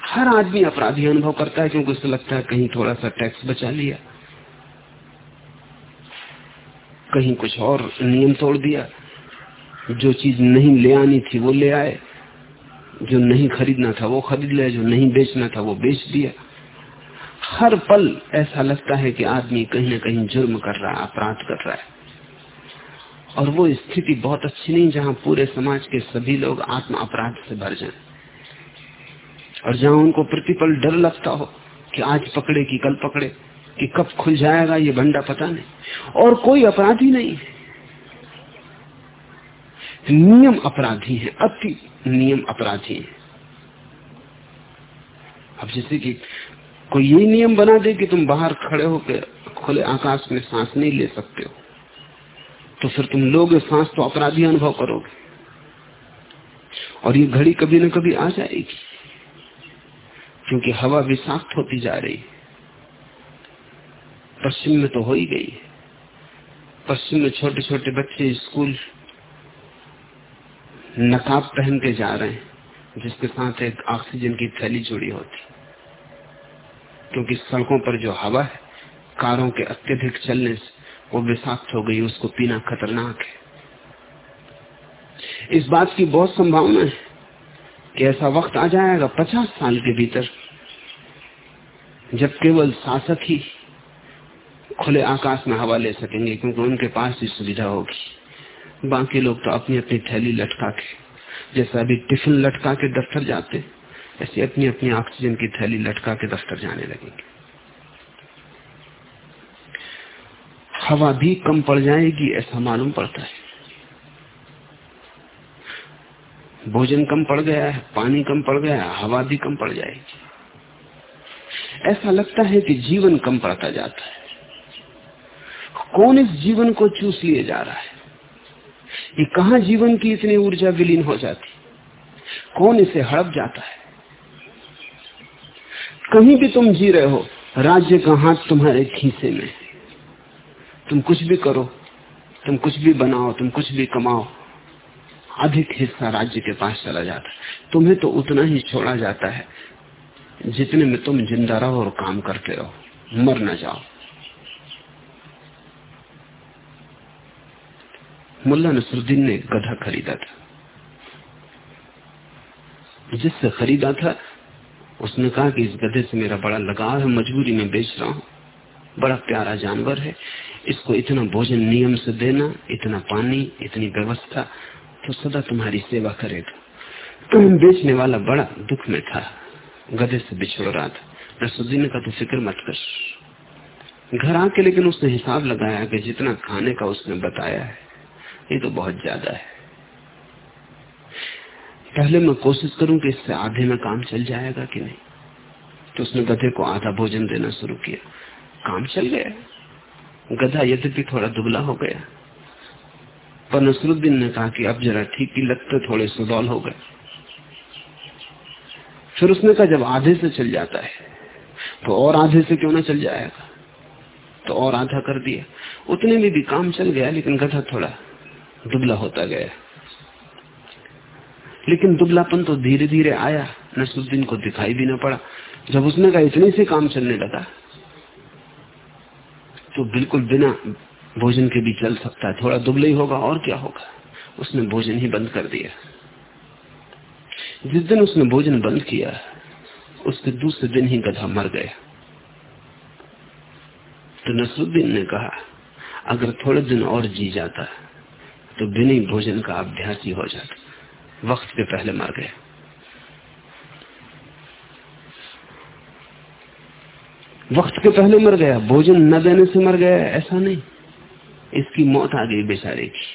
Speaker 2: हर आदमी अपराधी अनुभव करता है, क्योंकि उसे लगता है कहीं थोड़ा सा टैक्स बचा लिया। कहीं कुछ और नियम तोड़ दिया। जो चीज़ नहीं ले आनी थी, वो ले आए। जो नहीं खरीदना था, वो खरीद लिया, जो नहीं बेचना था, वो बेच दिया। हर पल ऐसा लगता है कि आदमी कहीं ना कहीं जुर्म कर रहा है अपराध कर रहा है। और वो स्थिति बहुत अच्छी नहीं, जहाँ पूरे समाज के सभी लोग आत्म अपराध से भर जाएँ। और जहाँ उनको प्रतिपल डर लगता हो कि आज पकड़े कि कल पकड़े, कि कब खुल जाएगा, ये भंडा पता नहीं। और कोई अपराधी नहीं है। नियम अपराधी है, अति नियम अपराधी है। अब जैसे कि कोई ये नियम बना दे कि तुम बाहर खड़े होकर खुले आकाश में सांस नहीं ले सकते हो तो फिर तुम लोग सांस तो अपराधी अनुभव करोगे। और ये घड़ी कभी ना कभी आ जाएगी, क्योंकि हवा विषाक्त होती जा रही पश्चिम में तो हो ही गई पश्चिम में छोटे छोटे बच्चे स्कूल नकाब पहन के जा रहे हैं, जिसके साथ एक ऑक्सीजन की थैली जुड़ी होती क्योंकि सड़कों पर जो हवा है, कारों के अत्यधिक चलने से वो विषाक्त हो गई, उसको पीना खतरनाक है। इस बात की बहुत संभावना है कि ऐसा वक्त आ जाएगा पचास साल के भीतर, जब केवल शासक ही खुले आकाश में हवा ले सकेंगे, क्योंकि उनके पास ही सुविधा होगी। बाकी लोग तो अपनी अपनी थैली लटका के, जैसा अभी टिफ़िन लटका के दफ्तर जाते, ऐसे अपनी अपनी ऑक्सीजन की थैली लटका के दफ्तर जाने लगेंगे। हवा भी कम पड़ जाएगी, ऐसा मालूम पड़ता है। भोजन कम पड़ गया है, पानी कम पड़ गया है, हवा भी कम पड़ जाएगी। ऐसा लगता है कि जीवन कम पड़ता जाता है। कौन इस जीवन को चूस लिए जा रहा है? ये कहा जीवन की इतनी ऊर्जा विलीन हो जाती? कौन इसे हड़प जाता है? कहीं भी तुम जी रहे हो, राज्य का हाथ तुम्हारे खीसे में तुम कुछ भी करो, तुम कुछ भी बनाओ, तुम कुछ भी कमाओ, अधिक हिस्सा राज्य के पास चला जाता है। तुम्हें तो उतना ही छोड़ा जाता है जितने में तुम ज़िंदा रहो और काम करते रहो, मर न जाओ। मुल्ला नसरुद्दीन ने गधा खरीदा था। जिससे खरीदा था, उसने कहा कि इस गधे से मेरा बड़ा लगाव है, मजबूरी में बेच रहा हूँ। बड़ा प्यारा जानवर है। इसको इतना भोजन नियम से देना, इतना पानी, इतनी व्यवस्था तो सदा तुम्हारी सेवा करेगा। तो बेचने वाला बड़ा दुख में था। गधे से बिछड़ रहा था। नसरुद्दीन कहा तो फ़िक्र मत कर। घर आके लेकिन उसने हिसाब लगाया कि जितना खाने का उसने बताया है। ये तो बहुत ज़्यादा है। पहले मैं कोशिश करूँ कि इससे आधे में काम चल जाएगा कि नहीं। तो उसने गधे को आधा भोजन देना शुरू किया। काम चल गया। गधा यद्यपि थोड़ा दुबला हो गया। पर नसरुद्दीन ने कहा कि अब जरा ठीक ही लगते थोड़े सुदौल हो गए। फिर उसने कहा, जब आधे से चल जाता है तो और आधे से क्यों ना चल जाएगा? तो और आधा कर दिया। उतने में भी काम चल गया, लेकिन गधा थोड़ा दुबला होता गया। लेकिन दुबलापन तो धीरे धीरे आया, नसरुद्दीन को दिखाई भी ना पड़ा। जब उसने कहा, इतने से काम चलने लगा? तो बिल्कुल बिना भोजन के भी चल सकता है। थोड़ा दुबला ही होगा, और क्या होगा? उसने भोजन ही बंद कर दिया। जिस दिन उसने भोजन बंद किया, उसके दूसरे दिन ही गधा मर गया। तो नसरुद्दीन ने कहा, अगर थोड़े दिन और जी जाता तो बिना भोजन का अभ्यास ही हो जाता। वक्त के पहले मर गया वक्त के पहले मर गया, भोजन न देने से मर गया, ऐसा नहीं। इसकी मौत आ गई बेचारे की।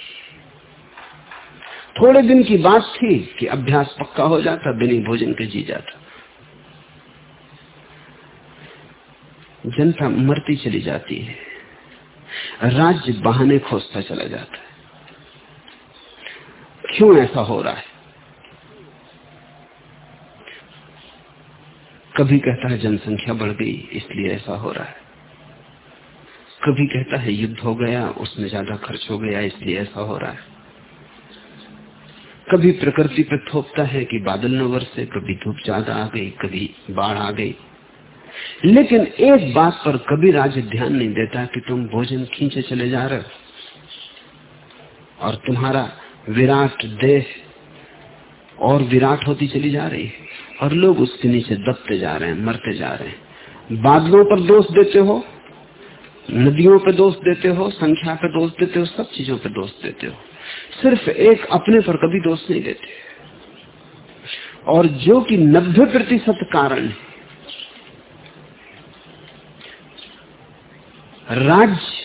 Speaker 2: थोड़े दिन की बात थी कि अभ्यास पक्का हो जाता, बिना भोजन के जी जाता। जनता मरती चली जाती है। राज्य बहाने खोजता चला जाता है। क्यों ऐसा हो रहा है? कभी कहता है जनसंख्या बढ़ गई, इसलिए ऐसा हो रहा है। कभी कहता है युद्ध हो गया, उसमें ज़्यादा खर्च हो गया, इसलिए ऐसा हो रहा है। कभी प्रकृति पे थोपता है कि बादल न वर्षे कभी धूप ज़्यादा आ गई, कभी बाढ़ आ गई। लेकिन एक बात पर कभी राज्य ध्यान नहीं देता कि तुम भोजन खींचे चले जा रहे हो। और तुम्हारा विराट देह और विराट होती चली जा रही है और लोग उसके नीचे दबते जा रहे हैं, मरते जा रहे हैं। बादलों पर दोष देते हो, नदियों पर दोष देते हो, संख्या पे दोष देते हो, सब चीज़ों पर दोष देते हो। सिर्फ़ एक अपने पर कभी दोष नहीं देते। और जो कि नब्बे प्रतिशत कारण है। राज्य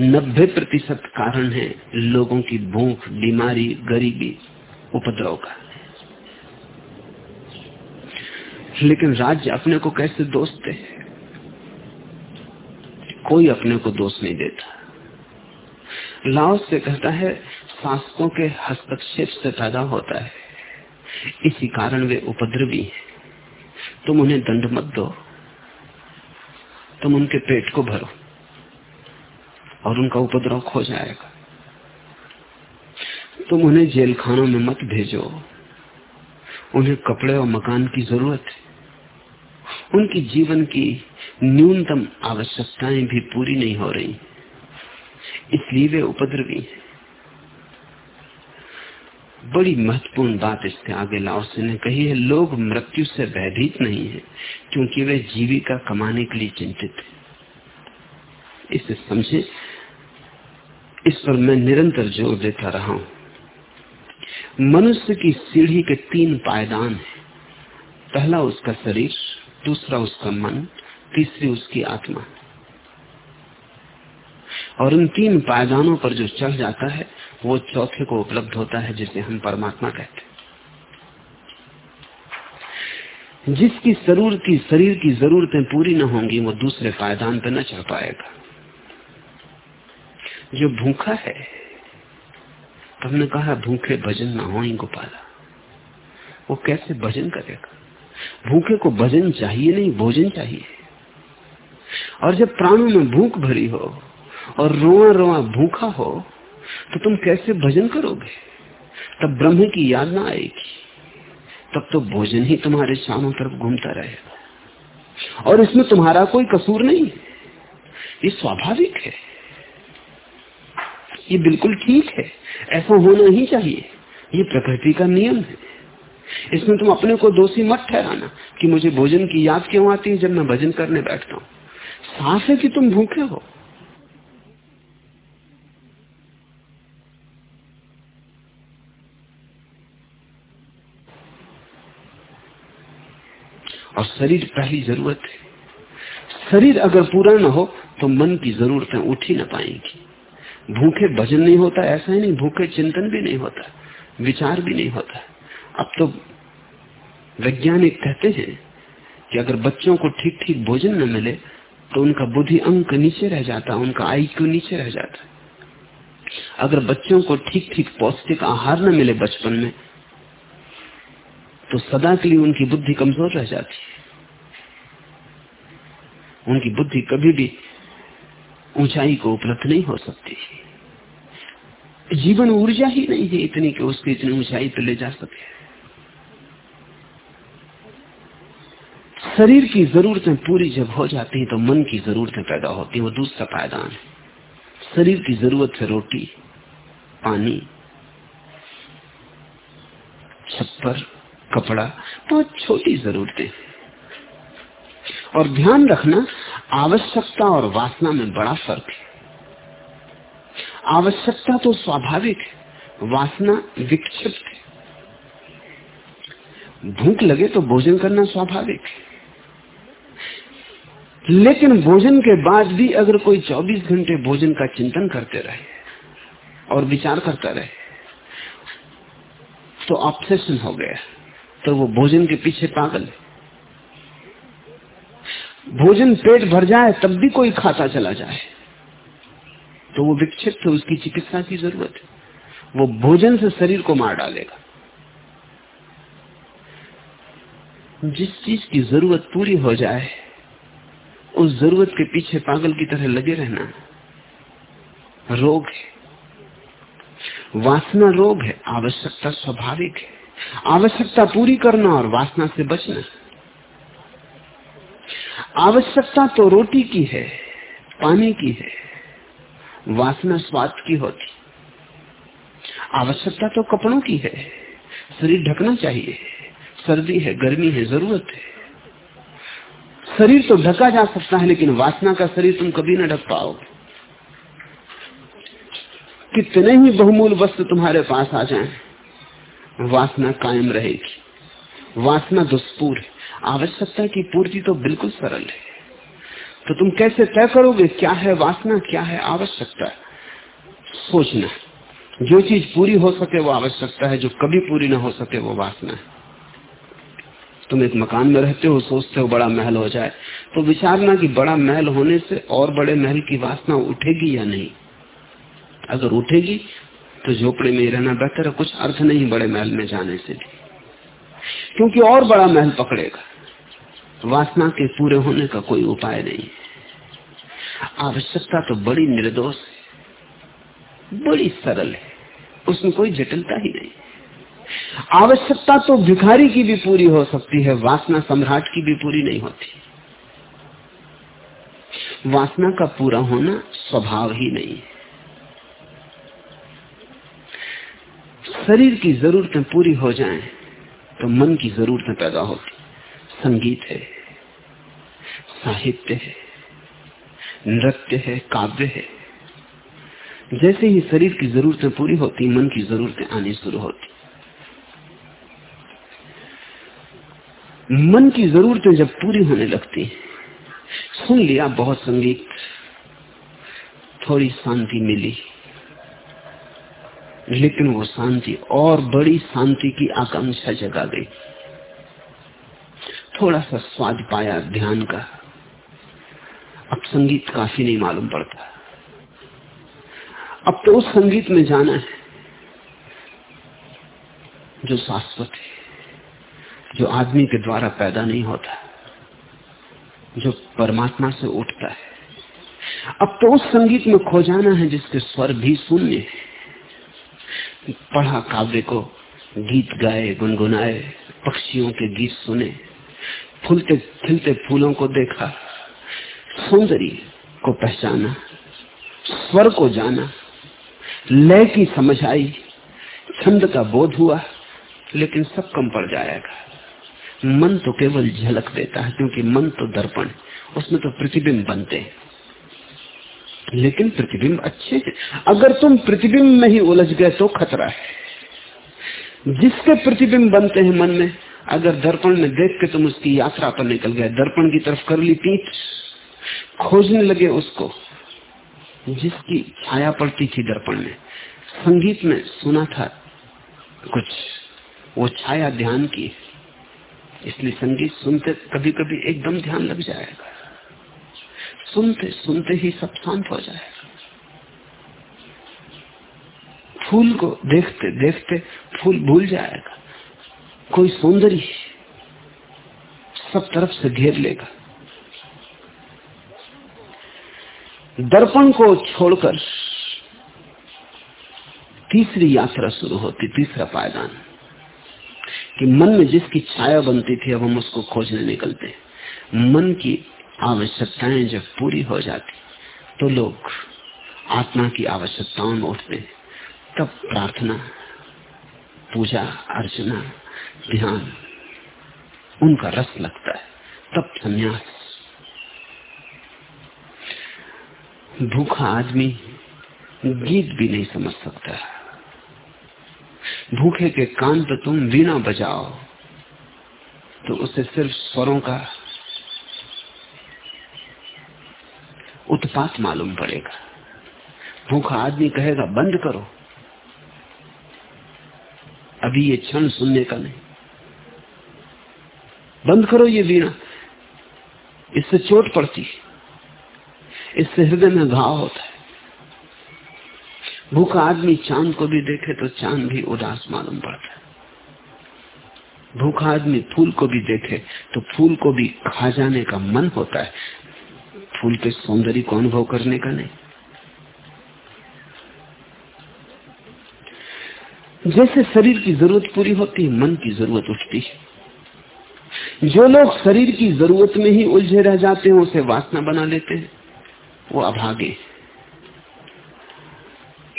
Speaker 2: नब्बे प्रतिशत कारण है लोगों की भूख, बीमारी, गरीबी, उपद्रव का। लेकिन राज्य अपने को कैसे दोष दे कोई अपने को दोष नहीं देता। लाओस से कहता है, शासकों के हस्तक्षेप से पैदा होता है। इसी कारण वे उपद्रवी हैं। तुम उन्हें दंड मत दो। तुम उनके पेट को भरो। और उनका उपद्रव खो जाएगा। तुम उन्हें जेल खानों में मत भेजो। उन्हें कपड़े और मकान की ज़रूरत है। उनकी जीवन की न्यूनतम आवश्यकताएँ भी पूरी नहीं हो रही। इसलिए वे उपद्रवी हैं। बड़ी महत्वपूर्ण बात इसके आगे लाओसे ने कही है, लोग मृत्यु से भयभीत नहीं है, क्योंकि वे जीविका कमाने के लिए चिंतित है। इसे समझे इस पर मैं निरंतर ज़ोर देता रहा हूँ। मनुष्य की सीढ़ी के तीन पायदान हैं। पहला उसका शरीर, दूसरा उसका मन, तीसरी उसकी आत्मा। और इन तीन पायदानों पर जो चढ़ जाता है, वो चौथे को उपलब्ध होता है, जिसे हम परमात्मा कहते हैं। जिसकी शरीर की शरीर की जरूरतें पूरी न होंगी, वो दूसरे पायदान पर न चढ़ पाएगा। जो भूखा है। हमने कहा, भूखे भजन ना हो गोपाला। वो कैसे भजन करेगा? भूखे को भजन चाहिए नहीं, भोजन चाहिए। और जब प्राणों में भूख भरी हो और रोआ रोआ भूखा हो तो तुम कैसे भजन करोगे? तब ब्रह्म की याद ना आएगी। तब तो भोजन ही तुम्हारे चारों तरफ़ घूमता रहेगा। और इसमें तुम्हारा कोई कसूर नहीं ये स्वाभाविक है। ये बिल्कुल ठीक है। ऐसा होना ही चाहिए। ये प्रकृति का नियम है। इसमें तुम अपने को दोषी मत ठहराना कि मुझे भोजन की याद क्यों आती है जब मैं भजन करने बैठता हूँ। साफ़ है कि तुम भूखे हो। और शरीर पहली ज़रूरत है। शरीर अगर पूरा ना हो तो मन की जरूरतें उठ ही ना पाएँगी। भूखे भजन नहीं होता, ऐसा ही नहीं, भूखे चिंतन भी नहीं होता, विचार भी नहीं होता। अब तो वैज्ञानिक कहते हैं कि अगर बच्चों को ठीक ठीक भोजन न मिले तो उनका बुद्धि अंक नीचे रह जाता, उनका आई क्यू नीचे रह जाता। अगर बच्चों को ठीक ठीक पौष्टिक आहार न मिले बचपन में तो सदा के लिए उनकी बुद्धि कमज़ोर रह जाती है। उनकी बुद्धि कभी भी ऊंचाई को उपलब्ध नहीं हो सकती। जीवन ऊर्जा ही नहीं है इतनी कि उसकी इतनी ऊंचाई पर ले जा सके। शरीर की जरूरतें पूरी जब हो जाती हैं तो मन की जरूरतें पैदा होती हैं, वो दूसरा पायदान है। शरीर की ज़रूरत है रोटी, पानी, छप्पर, कपड़ा, बहुत छोटी जरूरतें। और ध्यान रखना, आवश्यकता और वासना में बड़ा फ़र्क है। आवश्यकता तो स्वाभाविक है, वासना विक्षिप्त है। भूख लगे तो भोजन करना स्वाभाविक है। लेकिन भोजन के बाद भी अगर कोई 24 घंटे भोजन का चिंतन करते रहे और विचार करता रहे तो ऑप्शेशन हो गया तो वो भोजन के पीछे पागल है। भोजन पेट भर जाए, तब भी कोई खाता चला जाए। तो वो विक्षिप्त है उसकी चिकित्सा की ज़रूरत है। वो भोजन से शरीर को मार डालेगा। जिस चीज़ की ज़रूरत पूरी हो जाए, उस ज़रूरत के पीछे पागल की तरह लगे रहना, रोग है। वासना रोग है, आवश्यकता स्वाभाविक है। आवश्यकता पूरी करना और वासना से बचना। आवश्यकता तो रोटी की है पानी की है वासना स्वाद की होती। आवश्यकता तो कपड़ों की है शरीर ढकना चाहिए सर्दी है गर्मी है ज़रूरत है। शरीर तो ढका जा सकता है लेकिन वासना का शरीर तुम कभी ना ढक पाओगे। कितने ही बहुमूल वस्तु तुम्हारे पास आ जाएँ, वासना कायम रहेगी। वासना दुष्पूर है। आवश्यकता की पूर्ति तो बिल्कुल सरल है। तो तुम कैसे तय करोगे क्या है वासना, क्या है आवश्यकता? सोचना। जो चीज़ पूरी हो सके वो आवश्यकता है, जो कभी पूरी ना हो सके वो वासना है। तुम एक मकान में रहते हो, सोचते हो बड़ा महल हो जाए तो विचारना कि बड़ा महल होने से और बड़े महल की वासना उठेगी या नहीं। अगर उठेगी तो झोपड़े में रहना बेहतर है, कुछ अर्थ नहीं बड़े महल में जाने से भी। क्योंकि और बड़ा महल पकड़ेगा। वासना के पूरे होने का कोई उपाय नहीं। आवश्यकता तो बड़ी निर्दोष है, बड़ी सरल है, उसमें कोई जटिलता ही नहीं। आवश्यकता तो भिखारी की भी पूरी हो सकती है, वासना सम्राट की भी पूरी नहीं होती। वासना का पूरा होना स्वभाव ही नहीं है। शरीर की जरूरतें पूरी हो जाएँ तो मन की जरूरतें पैदा होती। संगीत है, साहित्य है, नृत्य है, काव्य है। जैसे ही शरीर की जरूरतें पूरी होती, मन की जरूरतें आनी शुरू होती। मन की जरूरतें जब पूरी होने लगती, सुन लिया बहुत संगीत, थोड़ी शांति मिली। लेकिन वो शांति और बड़ी शांति की आकांक्षा जगा गई। थोड़ा सा स्वाद पाया ध्यान का। अब संगीत काफ़ी नहीं मालूम पड़ता। अब तो उस संगीत में जाना है, जो शाश्वत है, जो आदमी के द्वारा पैदा नहीं होता, जो परमात्मा से उठता है। अब तो उस संगीत में खो जाना है जिसके स्वर भी शून्य पढ़ा काव्य को गीत गाए, गुनगुनाए, पक्षियों के गीत सुने। फूलते खिलते फूलों को देखा, सौंदर्य को पहचाना, स्वर को जाना, लय की समझ आई, छंद का बोध हुआ, लेकिन सब कम पड़ जाएगा। मन तो केवल झलक देता है, क्योंकि मन तो दर्पण, उसमें तो प्रतिबिंब बनते हैं। लेकिन प्रतिबिंब अच्छे हैं। अगर तुम प्रतिबिंब में ही उलझ गए तो खतरा है। जिसके प्रतिबिंब बनते हैं मन में अगर दर्पण में देख के तुम उसकी यात्रा पर निकल गए, दर्पण की तरफ़ कर ली पीठ, खोजने लगे उसको, जिसकी छाया पड़ती थी दर्पण में। संगीत में सुना था कुछ, वो छाया ध्यान की। इसलिए संगीत सुनते कभी कभी एकदम ध्यान लग जाएगा। सुनते सुनते ही सब शांत हो जाएगा। फूल को देखते देखते फूल भूल जाएगा। कोई सौंदर्य सब तरफ़ से घेर लेगा। दर्पण को छोड़कर तीसरी यात्रा शुरू होती, तीसरा पायदान। कि मन में जिसकी छाया बनती थी, अब हम उसको खोजने निकलते मन की आवश्यकताएँ जब पूरी हो जाती तो लोग आत्मा की आवश्यकताओं में उठते तब प्रार्थना, पूजा, अर्चना ध्यान। उनका रस लगता है। तब संन्यास। भूखा आदमी गीत भी नहीं समझ सकता। भूखे के कान पे तुम वीणा बजाओ तो उसे सिर्फ़ स्वरों का उत्पात मालूम पड़ेगा। भूखा आदमी कहेगा, बंद करो। अभी ये क्षण सुनने का नहीं। बंद करो ये वीणा। इससे चोट पड़ती है। इससे हृदय में घाव होता है। भूखा आदमी चाँद को भी देखे तो चाँद भी उदास मालूम पड़ता है। भूखा आदमी फूल को भी देखे तो फूल को भी खा जाने का मन होता है। फूल के सौंदर्य को अनुभव करने का नहीं। जैसे शरीर की ज़रूरत पूरी होती है, मन की ज़रूरत उठती है। जो लोग शरीर की ज़रूरत में ही उलझे रह जाते हैं, उसे वासना बना लेते हैं। वो अभागे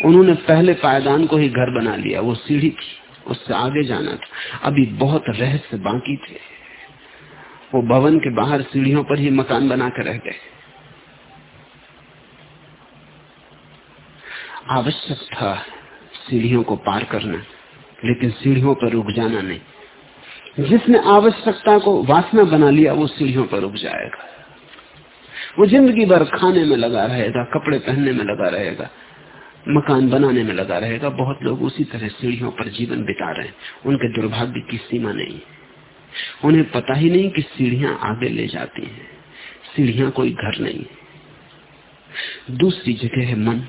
Speaker 2: उन्होंने पहले पायदान को ही घर बना लिया, वो सीढ़ी थी, उससे आगे जाना था। अभी बहुत रहस्य बाकी थे। वो भवन के बाहर सीढ़ियों पर ही मकान बना कर रह गए। आवश्यक था सीढ़ियों को पार करना, लेकिन सीढ़ियों पर रुक जाना नहीं। जिसने आवश्यकता को वासना बना लिया, वो सीढ़ियों पर रुक जाएगा। वो ज़िंदगी भर खाने में लगा रहेगा, कपड़े पहनने में लगा रहेगा, मकान बनाने में लगा रहेगा। बहुत लोग उसी तरह सीढ़ियों पर जीवन बिता रहे हैं। उनके दुर्भाग्य की सीमा नहीं उन्हें पता ही नहीं कि सीढ़ियाँ आगे ले जाती हैं। सीढ़ियाँ कोई घर नहीं दूसरी जगह है मन।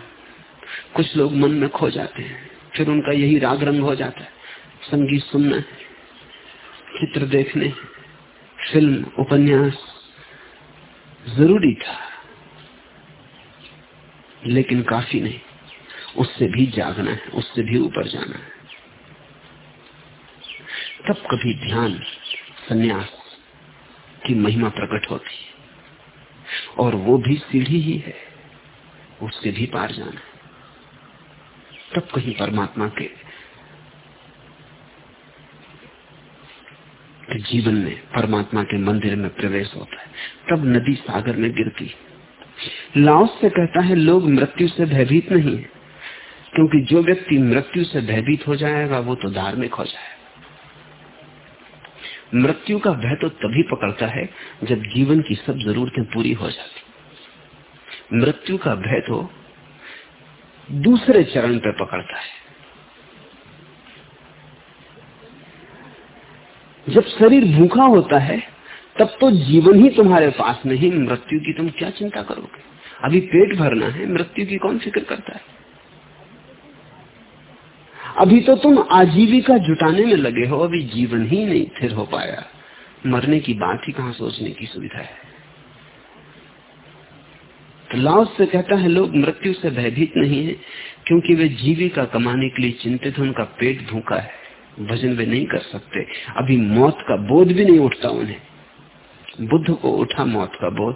Speaker 2: कुछ लोग मन में खो जाते हैं। फिर उनका यही राग रंग हो जाता है। संगीत सुनना है। चित्र देखने, फ़िल्म, उपन्यास, ज़रूरी था। लेकिन काफ़ी नहीं। उससे भी जागना है, उससे भी ऊपर जाना है। तब कभी ध्यान, सन्यास की महिमा प्रकट होती है। और वो भी सीढ़ी ही है, उससे भी पार जाना है। तब कहीं परमात्मा के जीवन में परमात्मा के मंदिर में प्रवेश होता है। तब नदी सागर में गिरती लाओस से कहता है, लोग मृत्यु से भयभीत नहीं है। क्योंकि जो व्यक्ति मृत्यु से भयभीत हो जाएगा, वो तो धार्मिक हो जाएगा। मृत्यु का भय तो तभी पकड़ता है, जब जीवन की सब जरूरतें पूरी हो जाती मृत्यु का भय तो दूसरे चरण पर पकड़ता है। जब शरीर भूखा होता है, तब तो जीवन ही तुम्हारे पास नहीं, मृत्यु की तुम क्या चिंता करोगे? अभी पेट भरना है, मृत्यु की कौन फ़िक्र करता है? अभी तो तुम आजीविका जुटाने में लगे हो, अभी जीवन ही नहीं स्थिर हो पाया। मरने की बात ही कहाँ सोचने की सुविधा है? तो लाओस से कहता है, लोग, मृत्यु से भयभीत नहीं है, क्योंकि वे जीविका कमाने के लिए चिंतित उनका पेट भूखा है। भजन वे नहीं कर सकते। अभी मौत का बोध भी नहीं उठता उन्हें। बुद्ध को उठा मौत का बोध,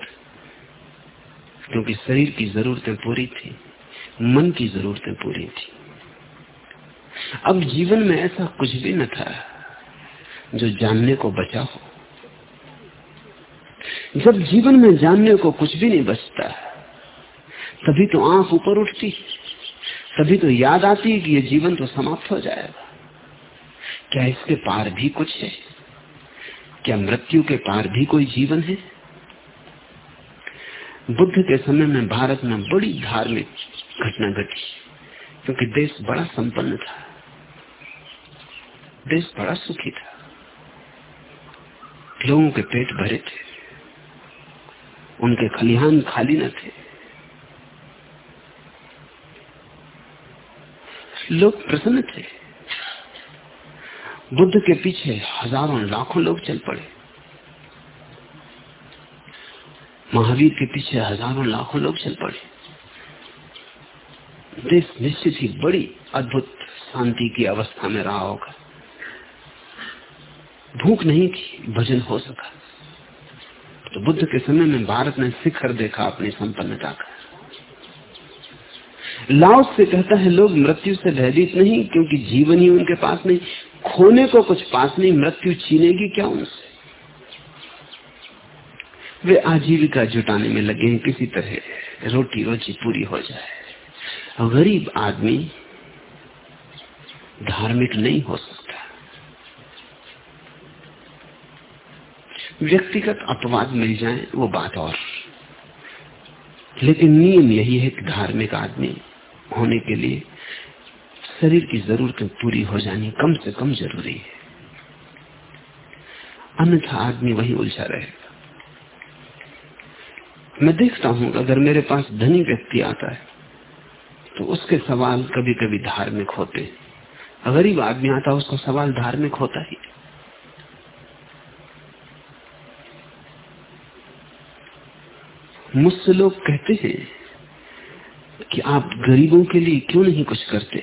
Speaker 2: क्योंकि शरीर की जरूरतें पूरी थी, मन की जरूरतें पूरी थी। अब जीवन में ऐसा कुछ भी न था जो जानने को बचा हो। जब जीवन में जानने को कुछ भी नहीं बचता, तभी तो आँख ऊपर उठती, तभी तो याद आती है कि ये जीवन तो समाप्त हो जाएगा। क्या इसके पार भी कुछ है? क्या मृत्यु के पार भी कोई जीवन है? बुद्ध के समय में भारत में बड़ी धार्मिक घटना घटी, क्योंकि देश बड़ा संपन्न था। देश बड़ा सुखी था। लोगों के पेट भरे थे। उनके खलिहान खाली न थे। लोग प्रसन्न थे। बुद्ध के पीछे हज़ारों लाखों लोग चल पड़े। महावीर के पीछे हज़ारों लाखों लोग चल पड़े। देश निश्चित ही बड़ी अद्भुत शांति की अवस्था में रहा होगा। भूख नहीं थी, भजन हो सका। तो बुद्ध के समय में भारत ने शिखर देखा अपनी संपन्नता का। लाओस से कहता है, लोग मृत्यु से भयभीत नहीं, क्योंकि जीवन ही उनके पास नहीं। खोने को कुछ पास नहीं मृत्यु छीनेगी क्या उनसे? वे आजीविका जुटाने में लगे हैं, किसी तरह रोटी रोजी पूरी हो जाए। गरीब आदमी धार्मिक नहीं हो सकता। व्यक्तिगत अपवाद मिल जाए, वो बात और। लेकिन नियम यही है कि धार्मिक आदमी होने के लिए शरीर की जरूरतें पूरी हो जानी कम से कम ज़रूरी है। अन्यथा आदमी वही उलझा रहेगा। मैं देखता हूँ, अगर मेरे पास धनी व्यक्ति आता है तो उसके सवाल कभी कभी धार्मिक होते गरीब आदमी आता है उसका सवाल धार्मिक होता ही। मुझसे लोग कहते हैं कि आप गरीबों के लिए क्यों नहीं कुछ करते?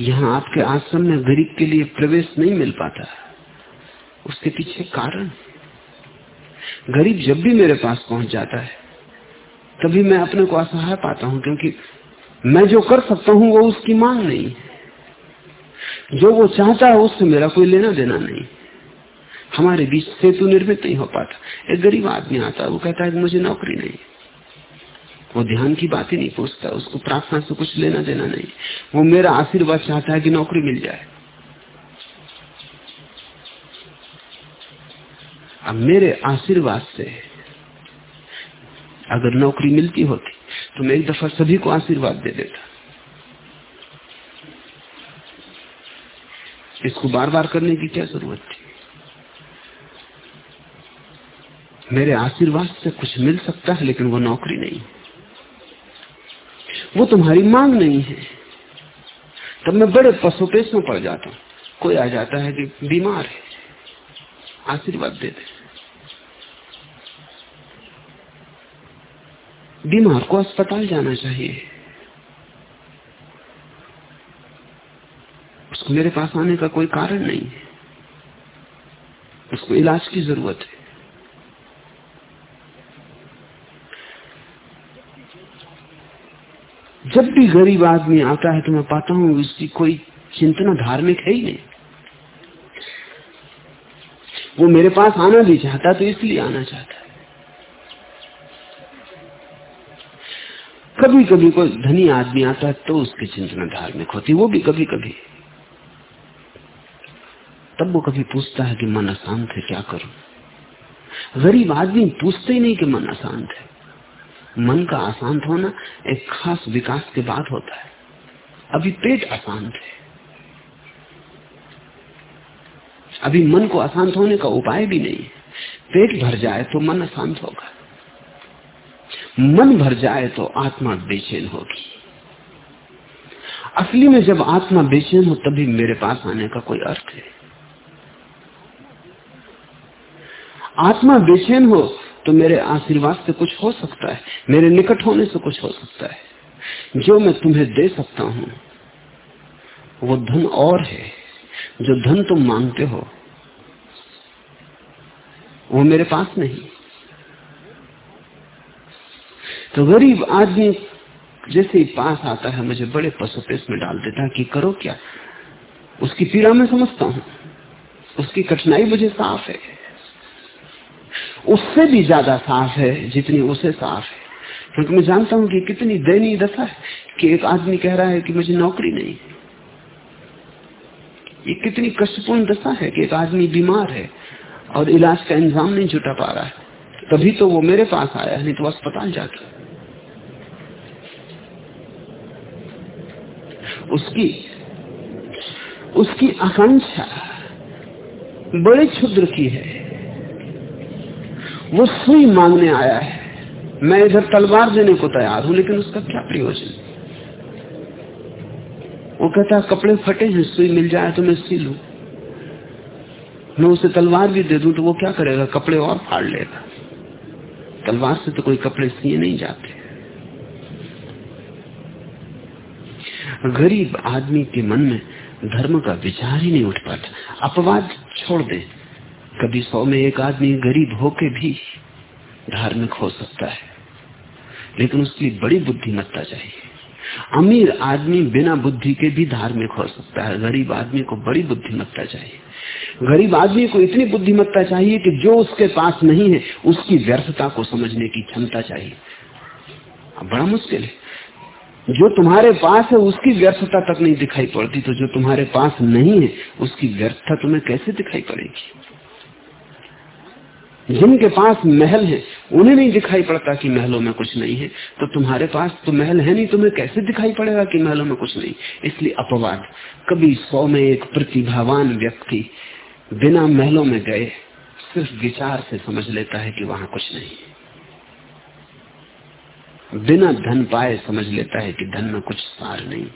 Speaker 2: यहाँ आपके आश्रम में गरीब के लिए प्रवेश नहीं मिल पाता। उसके पीछे कारण? गरीब जब भी मेरे पास पहुँच जाता है, तभी मैं अपने को असहाय पाता हूँ, क्योंकि मैं जो कर सकता हूँ वो उसकी मांग नहीं। जो वो चाहता है उससे मेरा कोई लेना देना नहीं। हमारे बीच सेतु निर्मित नहीं हो पाता। एक गरीब आदमी आता है, वो कहता है कि मुझे नौकरी नहीं। वो ध्यान की बात ही नहीं पूछता, उसको प्रार्थना से कुछ लेना देना नहीं। वो मेरा आशीर्वाद चाहता है कि नौकरी मिल जाए। अब मेरे आशीर्वाद से अगर नौकरी मिलती होती तो मैं एक दफ़ा सभी को आशीर्वाद दे देता। इसको बार बार करने की क्या ज़रूरत थी? मेरे आशीर्वाद से कुछ मिल सकता है, लेकिन वो नौकरी नहीं। वो तुम्हारी मांग नहीं है। तब मैं बड़े पशुपेश में पड़ जाता हूँ। कोई आ जाता है कि बीमार है, आशीर्वाद दे दे। बीमार को अस्पताल जाना चाहिए। उसको मेरे पास आने का कोई कारण नहीं है। उसको इलाज की ज़रूरत है। जब भी गरीब आदमी आता है तो मैं पाता हूँ उसकी कोई चिंतना धार्मिक है ही नहीं। वो मेरे पास आना भी चाहता तो इसलिए आना चाहता है। कभी कभी कोई धनी आदमी आता है तो उसकी चिंतना धार्मिक होती वो भी कभी कभी तब वो कभी पूछता है कि मन अशांत है, क्या करूँ? गरीब आदमी पूछते ही नहीं कि मन अशांत है। मन का अशांत होना एक खास विकास के बाद होता है। अभी पेट अशांत है। अभी मन को अशांत होने का उपाय भी नहीं है। पेट भर जाए तो मन अशांत होगा। मन भर जाए तो आत्मा बेचैन होगी। असली में जब आत्मा बेचैन हो तभी मेरे पास आने का कोई अर्थ है। आत्मा बेचैन हो तो मेरे आशीर्वाद से कुछ हो सकता है। मेरे निकट होने से कुछ हो सकता है। जो मैं तुम्हें दे सकता हूँ, वो धन और है। जो धन तुम मांगते हो, वो मेरे पास नहीं। तो गरीब आदमी जैसे ही पास आता है, मुझे बड़े पशुपेश में डाल देता है कि करो क्या? उसकी पीड़ा में समझता हूँ। उसकी कठिनाई मुझे साफ़ है। उससे भी ज़्यादा साफ़ है, जितनी उसे साफ़ है। क्योंकि मैं जानता हूँ कि कितनी दयनीय दशा है कि एक आदमी कह रहा है कि मुझे नौकरी नहीं। ये कितनी कष्टपूर्ण दशा है कि एक आदमी बीमार है और इलाज का इंतज़ाम नहीं जुटा पा रहा है। तभी तो वो मेरे पास आया, नहीं तो अस्पताल जाके। उसकी उसकी आकांक्षा बड़े क्षुद्र की है। वो सुई मांगने आया है। मैं इधर तलवार देने को तैयार हूँ, लेकिन उसका क्या प्रयोजन? वो कहता, कपड़े फटे हैं सुई मिल जाए तो मैं सी लू। मैं उसे तलवार भी दे दू तो वो क्या करेगा? कपड़े और फाड़ लेगा। तलवार से तो कोई कपड़े सिए नहीं जाते। गरीब आदमी के मन में धर्म का विचार ही नहीं उठ पाता। अपवाद छोड़ दे। कभी सौ में एक आदमी गरीब होके भी धार्मिक हो सकता है, लेकिन उसके लिए बड़ी बुद्धिमत्ता चाहिए अमीर आदमी बिना बुद्धि के भी धार्मिक हो सकता है, गरीब आदमी को बड़ी बुद्धिमत्ता चाहिए गरीब आदमी को इतनी बुद्धिमत्ता चाहिए कि जो उसके पास नहीं है, उसकी व्यर्थता को समझने की क्षमता चाहिए। बड़ा मुश्किल है। जो तुम्हारे पास है, उसकी व्यर्थता तक नहीं दिखाई पड़ती तो जो तुम्हारे पास नहीं है, उसकी व्यर्थता तुम्हें कैसे दिखाई पड़ेगी? जिनके पास महल है, उन्हें नहीं दिखाई पड़ता कि महलों में कुछ नहीं है। तो तुम्हारे पास तो महल है नहीं, तुम्हें कैसे दिखाई पड़ेगा कि महलों में कुछ नहीं? इसलिए अपवाद। कभी सौ में एक प्रतिभावान व्यक्ति बिना महलों में गए, सिर्फ़ विचार से समझ लेता है कि वहाँ कुछ नहीं है। बिना धन पाए समझ लेता है कि धन में कुछ सार नहीं।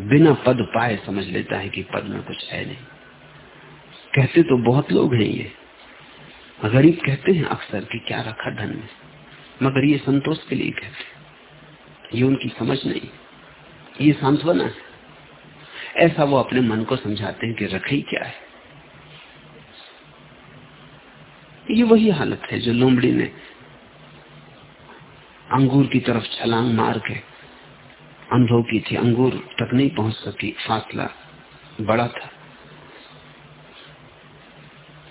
Speaker 2: बिना पद पाए समझ लेता है कि पद में कुछ है नहीं। कहते तो बहुत लोग हैं ये गरीब कहते हैं अक्सर कि क्या रखा धन में? मगर ये संतोष के लिए कहते ये उनकी समझ नहीं। ये सांत्वना है। ऐसा वो अपने मन को समझाते हैं कि रखे ही क्या है। ये वही हालत है जो लोमड़ी ने अंगूर की तरफ़ छलांग मार के अनुभव की थी। अंगूर तक नहीं पहुँच सकी। फासला बड़ा था।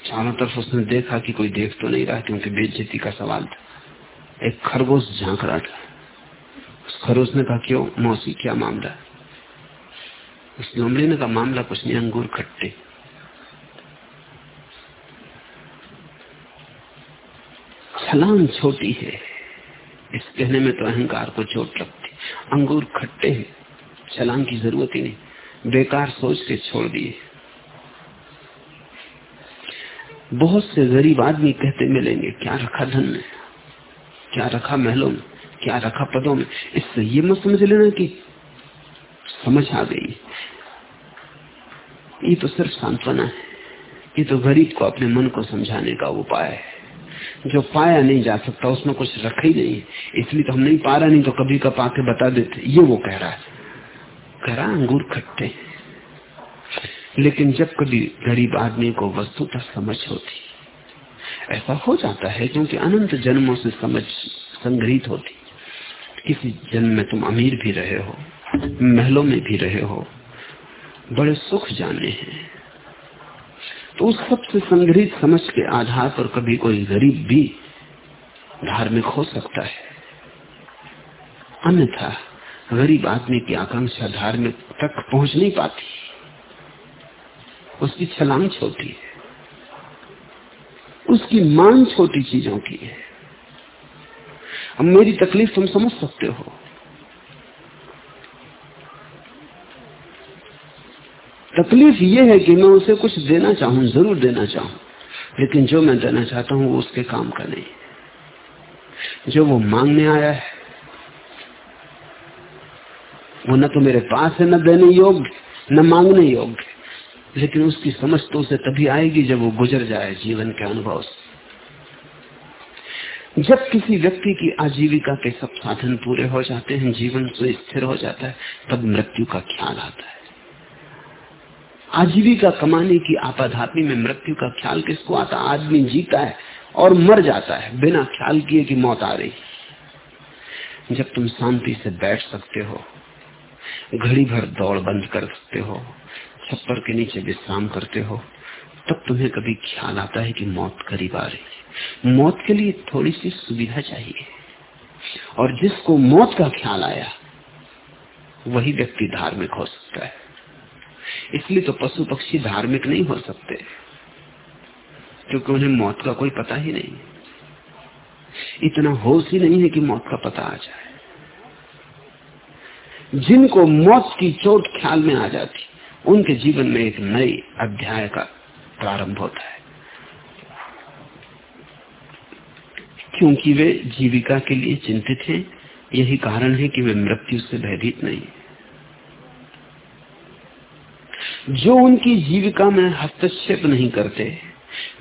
Speaker 2: चारों तरफ़ उसने देखा कि कोई देख तो नहीं रहा, क्योंकि बेइज्जती का सवाल था। एक खरगोश झाँक रहा था। उस खरगोश ने कहा, क्यों? मौसी, क्या मामला? उस लोमड़ी ने कहा, मामला कुछ नहीं, अंगूर खट्टे। छलांग छोटी है। इस कहने में तो अहंकार को चोट लगती। अंगूर खट्टे हैं। छलांग की ज़रूरत ही नहीं। बेकार सोच के छोड़ दिए। बहुत से गरीब आदमी कहते मिलेंगे, क्या रखा धन में? क्या रखा महलों में? क्या रखा पदों में? इससे ये मत समझ लेना कि समझ आ गई। ये तो सिर्फ़ सांत्वना है। ये तो गरीब को अपने मन को समझाने का उपाय है। जो पाया नहीं जा सकता, उसमें कुछ रखा ही नहीं इसलिए तो हम नहीं पा रहा नहीं तो कभी कब आके बता देते। ये वो कह रहा है। कह रहा अंगूर खट्टे लेकिन जब कभी गरीब आदमी को वस्तुतः समझ होती, ऐसा हो जाता है क्योंकि अनंत जन्मों से समझ, संग्रहित होती। किसी जन्म में तुम अमीर भी रहे हो, महलों में भी रहे हो, बड़े सुख जाने हैं। तो उस सबसे संग्रहित समझ के आधार पर कभी कोई गरीब भी धार्मिक हो सकता है। अन्यथा गरीब आदमी की आकांक्षा धार्मिक तक पहुँच नहीं पाती। उसकी छलांग छोटी है। उसकी मांग छोटी चीज़ों की है। अब मेरी तकलीफ़ तुम समझ सकते हो। तकलीफ़ ये है कि मैं उसे कुछ देना चाहूँ, ज़रूर देना चाहूँ, लेकिन जो मैं देना चाहता हूँ वो उसके काम का नहीं है। जो वो मांगने आया है, वो न तो मेरे पास है, न देने योग्य, न मांगने योग्य। लेकिन उसकी समझ तो उसे तभी आएगी जब वो गुजर जाए जीवन के अनुभव से। जब किसी व्यक्ति की आजीविका के सब साधन पूरे हो जाते हैं, जीवन से स्थिर हो जाता है, तब मृत्यु का ख्याल आता है। आजीविका कमाने की आपाधापी में मृत्यु का ख्याल किसको आता आदमी जीता है और मर जाता है, बिना ख्याल किए कि मौत आ रही जब तुम शांति से बैठ सकते हो, घड़ी भर दौड़ बंद कर सकते हो छप्पर के नीचे विश्राम करते हो, तब तुम्हें कभी ख्याल आता है कि मौत करीब आ रही है। मौत के लिए थोड़ी सी सुविधा चाहिए। और जिसको मौत का ख्याल आया, वही व्यक्ति धार्मिक हो सकता है। इसलिए तो पशु पक्षी धार्मिक नहीं हो सकते, क्योंकि उन्हें मौत का कोई पता ही नहीं। इतना होश ही नहीं है कि मौत का पता आ जाए। जिनको मौत की चोट ख्याल में आ जाती उनके जीवन में एक नए अध्याय का प्रारंभ होता है। क्योंकि वे जीविका के लिए चिंतित हैं, यही कारण है कि वे मृत्यु से भयभीत नहीं जो उनकी जीविका में हस्तक्षेप नहीं करते,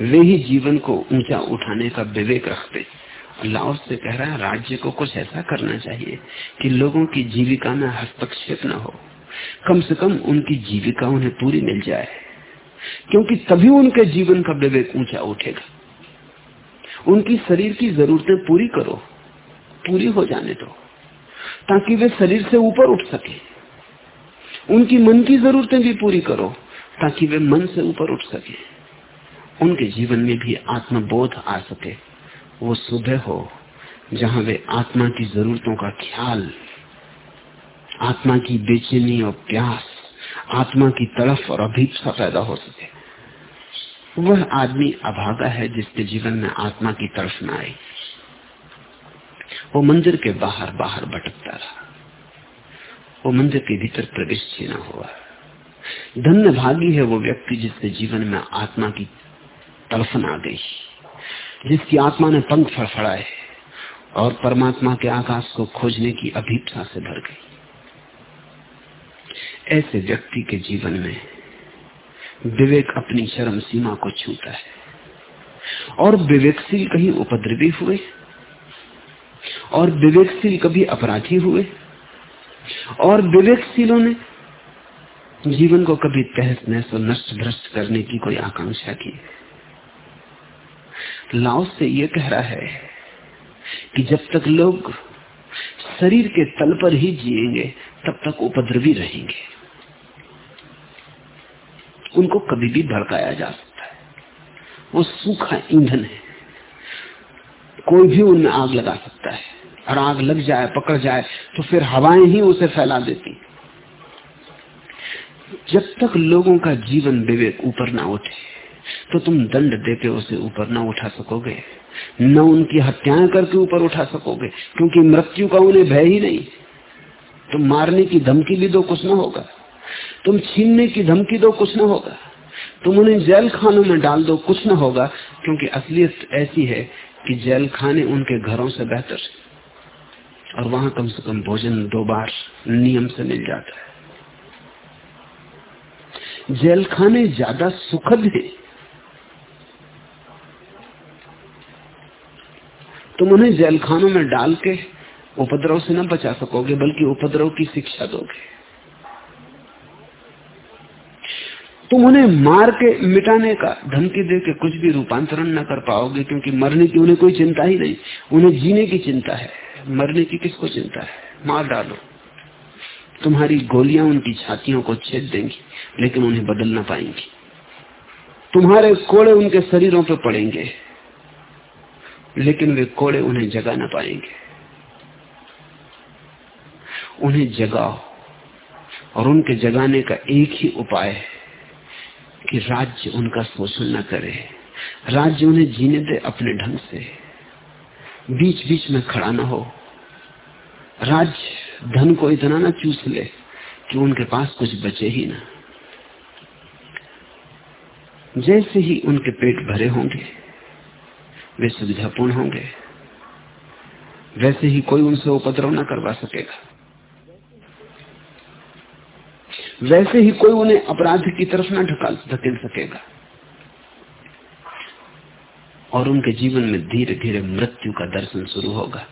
Speaker 2: वे ही जीवन को ऊँचा उठाने का विवेक रखते लाओस से कह रहा है, राज्य को कुछ ऐसा करना चाहिए कि लोगों की जीविका में हस्तक्षेप न हो। कम से कम उनकी जीविका उन्हें पूरी मिल जाए। क्योंकि तभी उनके जीवन का विवेक ऊँचा उठेगा। उनकी शरीर की जरूरतें पूरी करो, पूरी हो जाने दो, ताकि वे शरीर से ऊपर उठ सके। उनकी मन की जरूरतें भी पूरी करो, ताकि वे मन से ऊपर उठ सके। उनके जीवन में भी आत्मबोध आ सके। वो सुबह हो, जहाँ वे आत्मा की जरूरतों का ख्याल आत्मा की बेचैनी और प्यास, आत्मा की तरफ़ और अभीपसा पैदा हो सके। वह आदमी अभागा है जिसके जीवन में आत्मा की तरफ़ न आई वो मंदिर के बाहर बाहर भटकता रहा। वो मंदिर के भीतर प्रवेश न हुआ। धन्य भागी है वो व्यक्ति जिसके जीवन में आत्मा की तड़फन आ गई, जिसकी आत्मा ने पंख फड़फड़ाए और परमात्मा के आकाश को खोजने की अभीपसा से भर गई। ऐसे व्यक्ति के जीवन में विवेक अपनी चरम सीमा को छूता है। और विवेकशील कहीं उपद्रवी हुए, और विवेकशील कभी अपराधी हुए, और विवेकशीलों ने जीवन को कभी तहस नहस और नष्ट भ्रष्ट करने की कोई आकांक्षा की। लाओस से यह कह रहा है कि जब तक लोग शरीर के तल पर ही जिएँगे, तब तक उपद्रवी रहेंगे। उनको कभी भी भड़काया जा सकता है। वो सूखा ईंधन है। कोई भी उनमें आग लगा सकता है। और आग लग जाए, पकड़ जाए तो फिर हवाएँ ही उसे फैला देती। जब तक लोगों का जीवन विवेक ऊपर ना उठे तो तुम दंड देके उसे ऊपर ना उठा सकोगे। न उनकी हत्याएँ करके ऊपर उठा सकोगे, क्योंकि मृत्यु का उन्हें भय ही नहीं। तुम मारने की धमकी भी दो कुछ ना होगा। तुम छीनने की धमकी दो, कुछ ना होगा। तुम उन्हें जेल खानों में डाल दो, कुछ ना होगा, क्योंकि असलियत ऐसी है कि जेल खाने उनके घरों से बेहतर है। और वहाँ कम से कम भोजन दो बार नियम से मिल जाता है। जेल खाने ज़्यादा सुखद है। तुम उन्हें जेल खानों में डाल के उपद्रव से न बचा सकोगे, बल्कि उपद्रव की शिक्षा दोगे। तुम उन्हें मार के मिटाने का धमकी दे के कुछ भी रूपांतरण न कर पाओगे, क्योंकि मरने की उन्हें कोई चिंता ही नहीं। उन्हें जीने की चिंता है। मरने की किसको चिंता है? मार डालो। तुम्हारी गोलियाँ उनकी छातियों को छेद देंगी, लेकिन उन्हें बदल ना पाएँगी। तुम्हारे कोड़े उनके शरीरों पर पड़ेंगे, लेकिन वे कोड़े उन्हें जगा ना पाएँगे। उन्हें जगाओ, और उनके जगाने का एक ही उपाय है। कि राज्य उनका शोषण न करे। राज्य उन्हें जीने दे अपने ढंग से। बीच बीच में खड़ा ना हो। राज्य धन को इतना ना चूस ले कि उनके पास कुछ बचे ही ना। जैसे ही उनके पेट भरे होंगे, वे सुविधापूर्ण होंगे। वैसे ही कोई उनसे उपद्रव न करवा सकेगा। वैसे ही कोई उन्हें अपराध की तरफ़ ना ढकाल धकेल सकेगा। और उनके जीवन में धीरे धीरे मृत्यु का दर्शन शुरू होगा।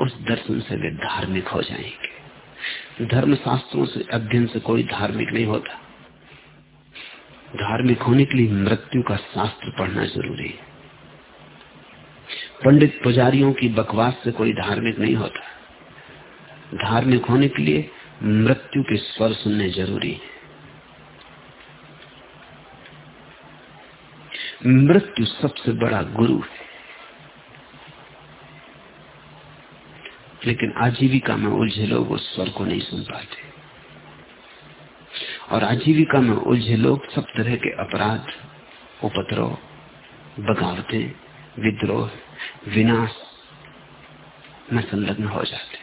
Speaker 2: उस दर्शन से वे धार्मिक हो जाएँगे। धर्म शास्त्रों से अध्ययन से कोई धार्मिक नहीं होता। धार्मिक होने के लिए मृत्यु का शास्त्र पढ़ना ज़रूरी है। पंडित पुजारियों की बकवास से कोई धार्मिक नहीं होता। धार्मिक होने के लिए मृत्यु के स्वर सुनने ज़रूरी है। मृत्यु सबसे बड़ा गुरु है। लेकिन आजीविका में उलझे लोग उस स्वर को नहीं सुन पाते। और आजीविका में उलझे लोग सब तरह के अपराध, उपद्रव, बगावते, विद्रोह, विनाश में संलग्न हो जाते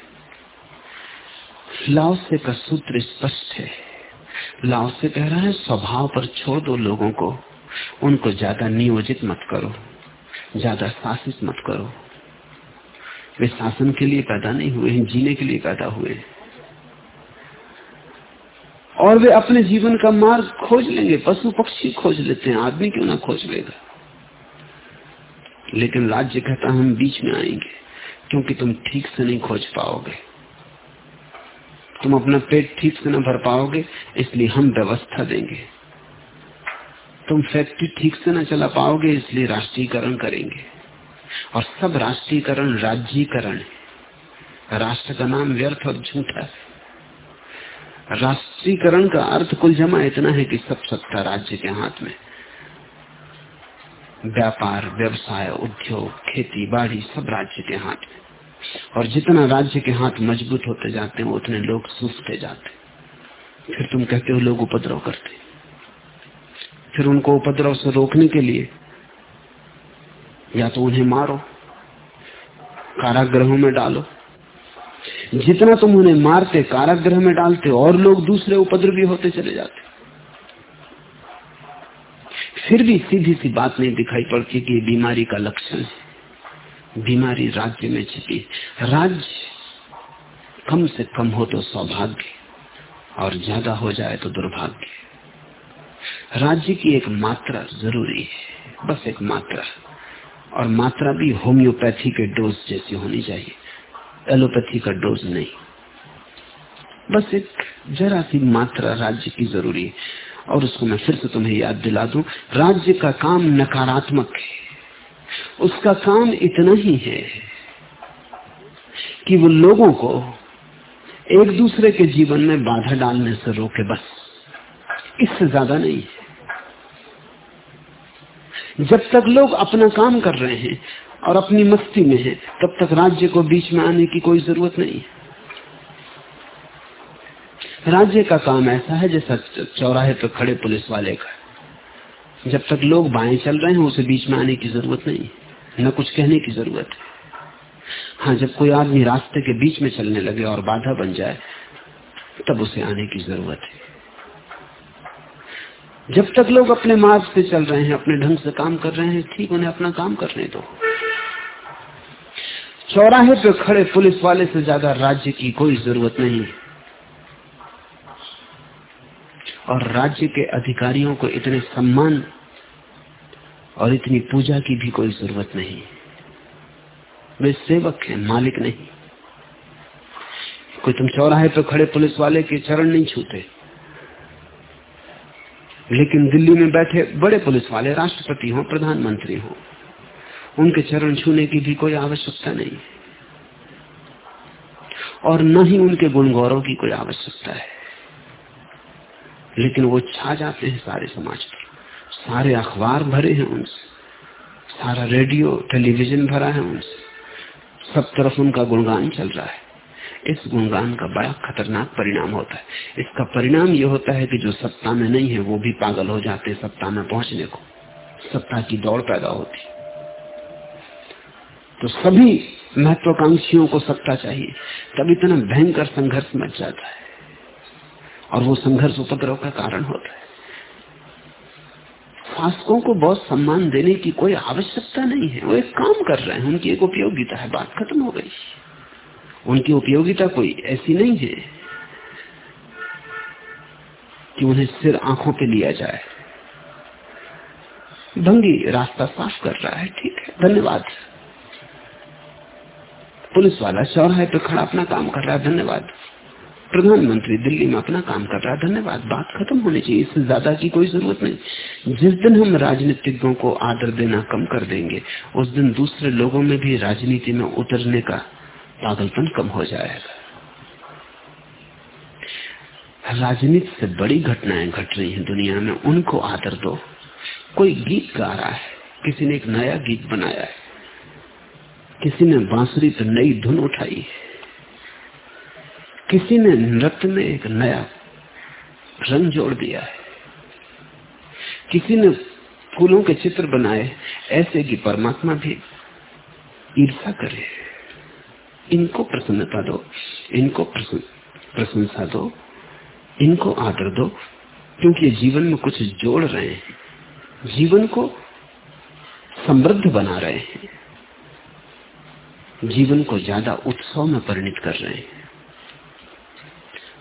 Speaker 2: लाओसे का सूत्र स्पष्ट है। लाओसे कह रहा है, स्वभाव पर छोड़ दो लोगों को। उनको ज़्यादा नियोजित मत करो, ज़्यादा शासित मत करो। वे शासन के लिए पैदा नहीं हुए हैं, जीने के लिए पैदा हुए हैं। और वे अपने जीवन का मार्ग खोज लेंगे, पशु पक्षी खोज लेते हैं, आदमी क्यों ना खोज लेगा? लेकिन राज्य कहता हम बीच में आएँगे, क्योंकि तुम ठीक से नहीं खोज पाओगे। तुम अपना पेट ठीक से न भर पाओगे, इसलिए हम व्यवस्था देंगे। तुम फैक्ट्री ठीक से न चला पाओगे, इसलिए राष्ट्रीयकरण करेंगे। और सब राष्ट्रीयकरण राज्यीकरण है। राष्ट्र का नाम व्यर्थ और झूठा है। राष्ट्रीयकरण का अर्थ कुल जमा इतना है कि सब सत्ता राज्य के हाथ में। व्यापार, व्यवसाय, उद्योग, खेती, बाड़ी सब राज्य के हाथ में। और जितना राज्य के हाथ मज़बूत होते जाते हैं उतने लोग सूखते जाते फिर तुम कहते हो, लोग उपद्रव करते फिर उनको उपद्रव से रोकने के लिए या तो उन्हें मारो, कारागृहों में डालो। जितना तुम उन्हें मारते, कारागृह में डालते, और लोग दूसरे उपद्रवी होते चले जाते। फिर भी सीधी सी बात नहीं दिखाई पड़ती कि बीमारी का लक्षण है। बीमारी राज्य में छिपी। राज्य कम से कम हो तो सौभाग्य, और ज़्यादा हो जाए तो दुर्भाग्य। राज्य की एक मात्रा ज़रूरी है, बस एक मात्रा। और मात्रा भी होम्योपैथी के डोज जैसी होनी चाहिए, एलोपैथी का डोज नहीं। बस एक जरा सी मात्रा राज्य की ज़रूरी है, और उसको मैं फिर से तुम्हें याद दिला दूँ। राज्य का काम नकारात्मक है। उसका काम इतना ही है कि वो लोगों को एक दूसरे के जीवन में बाधा डालने से रोके बस। इससे ज़्यादा नहीं है। जब तक लोग अपना काम कर रहे हैं और अपनी मस्ती में हैं, तब तक राज्य को बीच में आने की कोई ज़रूरत नहीं। है राज्य का काम ऐसा है जैसा चौराहे पर खड़े पुलिस वाले का। जब तक लोग बाएँ चल रहे हैं उसे बीच में आने की ज़रूरत नहीं। न कुछ कहने की ज़रूरत है। हाँ जब कोई आदमी रास्ते के बीच में चलने लगे और बाधा बन जाए, तब उसे आने की ज़रूरत है। जब तक लोग अपने मार्ग से चल रहे हैं, अपने ढंग से काम कर रहे हैं, ठीक, उन्हें अपना काम करने दो। चौराहे पे खड़े पुलिस वाले से ज़्यादा राज्य की कोई ज़रूरत नहीं और राज्य के अधिकारियों को इतने सम्मान और इतनी पूजा की भी कोई ज़रूरत नहीं। वे सेवक हैं, मालिक नहीं। कोई तुम चौराहे पे खड़े पुलिस वाले के चरण नहीं छूते। लेकिन दिल्ली में बैठे बड़े पुलिस वाले, राष्ट्रपति हो, प्रधानमंत्री हो, उनके चरण छूने की भी कोई आवश्यकता नहीं। और न ही उनके गुण गौरव की कोई आवश्यकता है। लेकिन वो छा जाते हैं सारे समाज पर। सारे अखबार भरे हैं उनसे। सारा रेडियो, टेलीविज़न भरा है उनसे। सब तरफ़ उनका गुणगान चल रहा है। इस गुणगान का बड़ा खतरनाक परिणाम होता है। इसका परिणाम यह होता है कि जो सत्ता में नहीं है, वो भी पागल हो जाते हैं सत्ता में पहुँचने को। सत्ता की दौड़ पैदा होती तो सभी महत्वाकांक्षियों को सत्ता चाहिए। तब इतना भयंकर संघर्ष मच जाता है। और वो संघर्ष उपद्रव का कारण होता है। शासकों को बहुत सम्मान देने की कोई आवश्यकता नहीं है। वो एक काम कर रहे हैं। उनकी एक उपयोगिता है। बात खत्म हो गई। उनकी उपयोगिता कोई ऐसी नहीं है कि उन्हें सिर आँखों पे लिया जाए। भंगी रास्ता साफ़ कर रहा है। ठीक है। धन्यवाद। पुलिस वाला चौराहे पे खड़ा अपना काम कर रहा है। धन्यवाद। प्रधानमंत्री दिल्ली में अपना काम कर रहा है। धन्यवाद। बात खत्म होनी चाहिए। इससे ज़्यादा की कोई ज़रूरत नहीं। जिस दिन हम राजनीतिज्ञों को आदर देना कम कर देंगे, उस दिन दूसरे लोगों में भी राजनीति में उतरने का पागलपन कम हो जाएगा। राजनीति से बड़ी घटनाएँ घट रही हैं दुनिया में। उनको आदर दो। कोई गीत गा रहा है। किसी ने एक नया गीत बनाया है। किसी ने बांसुरी पर नई धुन उठाई है। किसी ने नृत्य में एक नया रंग जोड़ दिया है। किसी ने फूलों के चित्र बनाए, ऐसे कि परमात्मा भी ईर्षा करे। इनको प्रसन्नता दो, इनको प्रशंसा दो, इनको आदर दो, क्योंकि जीवन में कुछ जोड़ रहे हैं। जीवन को समृद्ध बना रहे हैं। जीवन को ज़्यादा उत्सव में परिणित कर रहे हैं।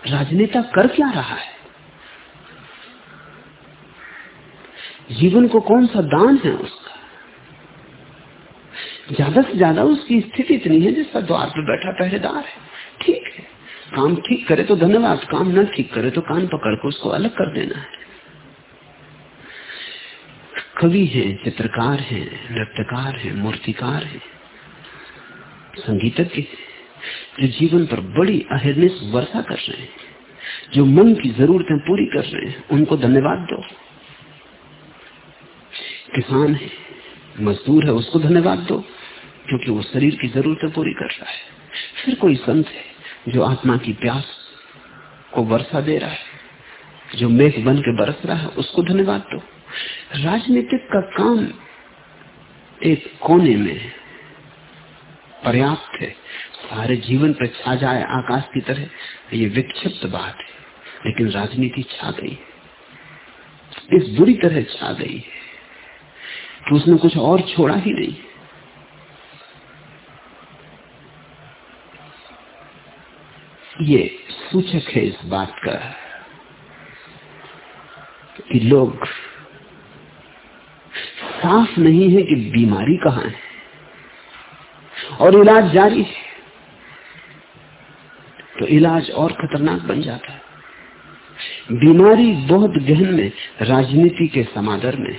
Speaker 2: राजनेता कर क्या रहा है? जीवन को कौन सा दान है उसका? ज़्यादा से ज़्यादा उसकी स्थिति इतनी है जिसका द्वार पर बैठा पहरेदार है। ठीक है। काम ठीक करे तो धन्यवाद, काम न ठीक करे तो कान पकड़ कर उसको अलग कर देना है। कवि हैं, चित्रकार हैं, नृत्यकार हैं, मूर्तिकार हैं, संगीतज्ञ जो जीवन पर बड़ी अहिर्निश वर्षा कर रहे हैं, जो मन की जरूरतें पूरी कर रहे हैं, उनको धन्यवाद दो। किसान है, मजदूर है, उसको धन्यवाद दो, क्योंकि वो शरीर की जरूरतें पूरी कर रहा है। फिर कोई संत है, जो आत्मा की प्यास को वर्षा दे रहा है, जो मेघ बन के बरस रहा है, उसको धन्यवाद दो। राजनीतिक का काम एक कोने में पर्याप्त है सारे जीवन पर छा जाए आकाश की तरह, ये विक्षिप्त बात है, लेकिन राजनीति छा गई है। इस बुरी तरह छा गई है कि उसने कुछ और छोड़ा ही नहीं। ये सूचक है इस बात का कि लोग साफ़ नहीं है कि बीमारी कहाँ है और इलाज जारी है। तो इलाज और खतरनाक बन जाता है। बीमारी बहुत गहन में राजनीति के समादर में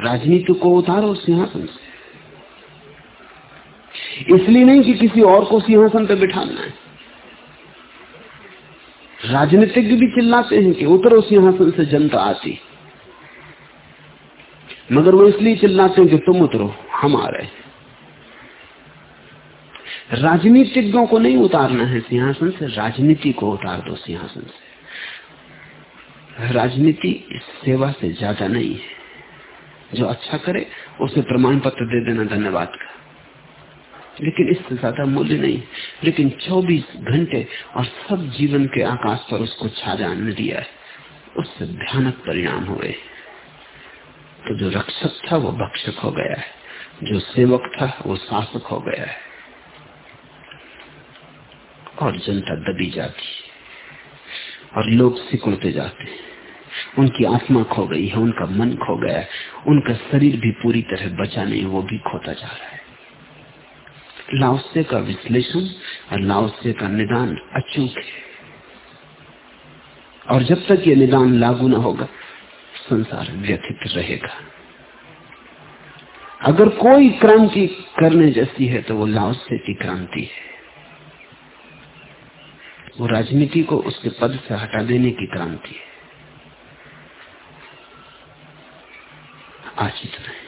Speaker 2: राजनीति को उतारो सिंहासन से। इसलिए नहीं कि किसी और को सिंहासन पर बिठाना है। राजनीतिज्ञ भी चिल्लाते हैं कि उतरो सिंहासन से जनता आती। मगर वो इसलिए चिल्लाते हैं कि तुम उतरो, हम आ रहे राजनीतिज्ञों को नहीं उतारना है, सिंहासन से। राजनीति को उतार दो, सिंहासन से। राजनीति सेवा से ज़्यादा नहीं है। जो अच्छा करे, उसे प्रमाण पत्र दे देना, धन्यवाद का। लेकिन इससे ज़्यादा मूल्य नहीं लेकिन 24 घंटे और सब जीवन के आकाश पर उसको छा जाने दिया है। उससे भयानक परिणाम हुए तो जो रक्षक था, वो भक्षक हो गया है। जो सेवक था, वो शासक हो गया है। और जनता दबी जाती और लोग सिकुड़ते जाते उनकी आत्मा खो गई है, उनका मन खो गया है। उनका शरीर भी पूरी तरह बचा नहीं वो भी खोता जा रहा है। लाओसे का विश्लेषण और लाओसे का निदान अचूक है। और जब तक ये निदान लागू ना होगा, संसार व्यथित रहेगा। अगर कोई क्रांति करने जैसी है तो वो लाओसे की क्रांति है। वो राजनीति को उसके पद से हटा देने की क्रांति है। आज इतना है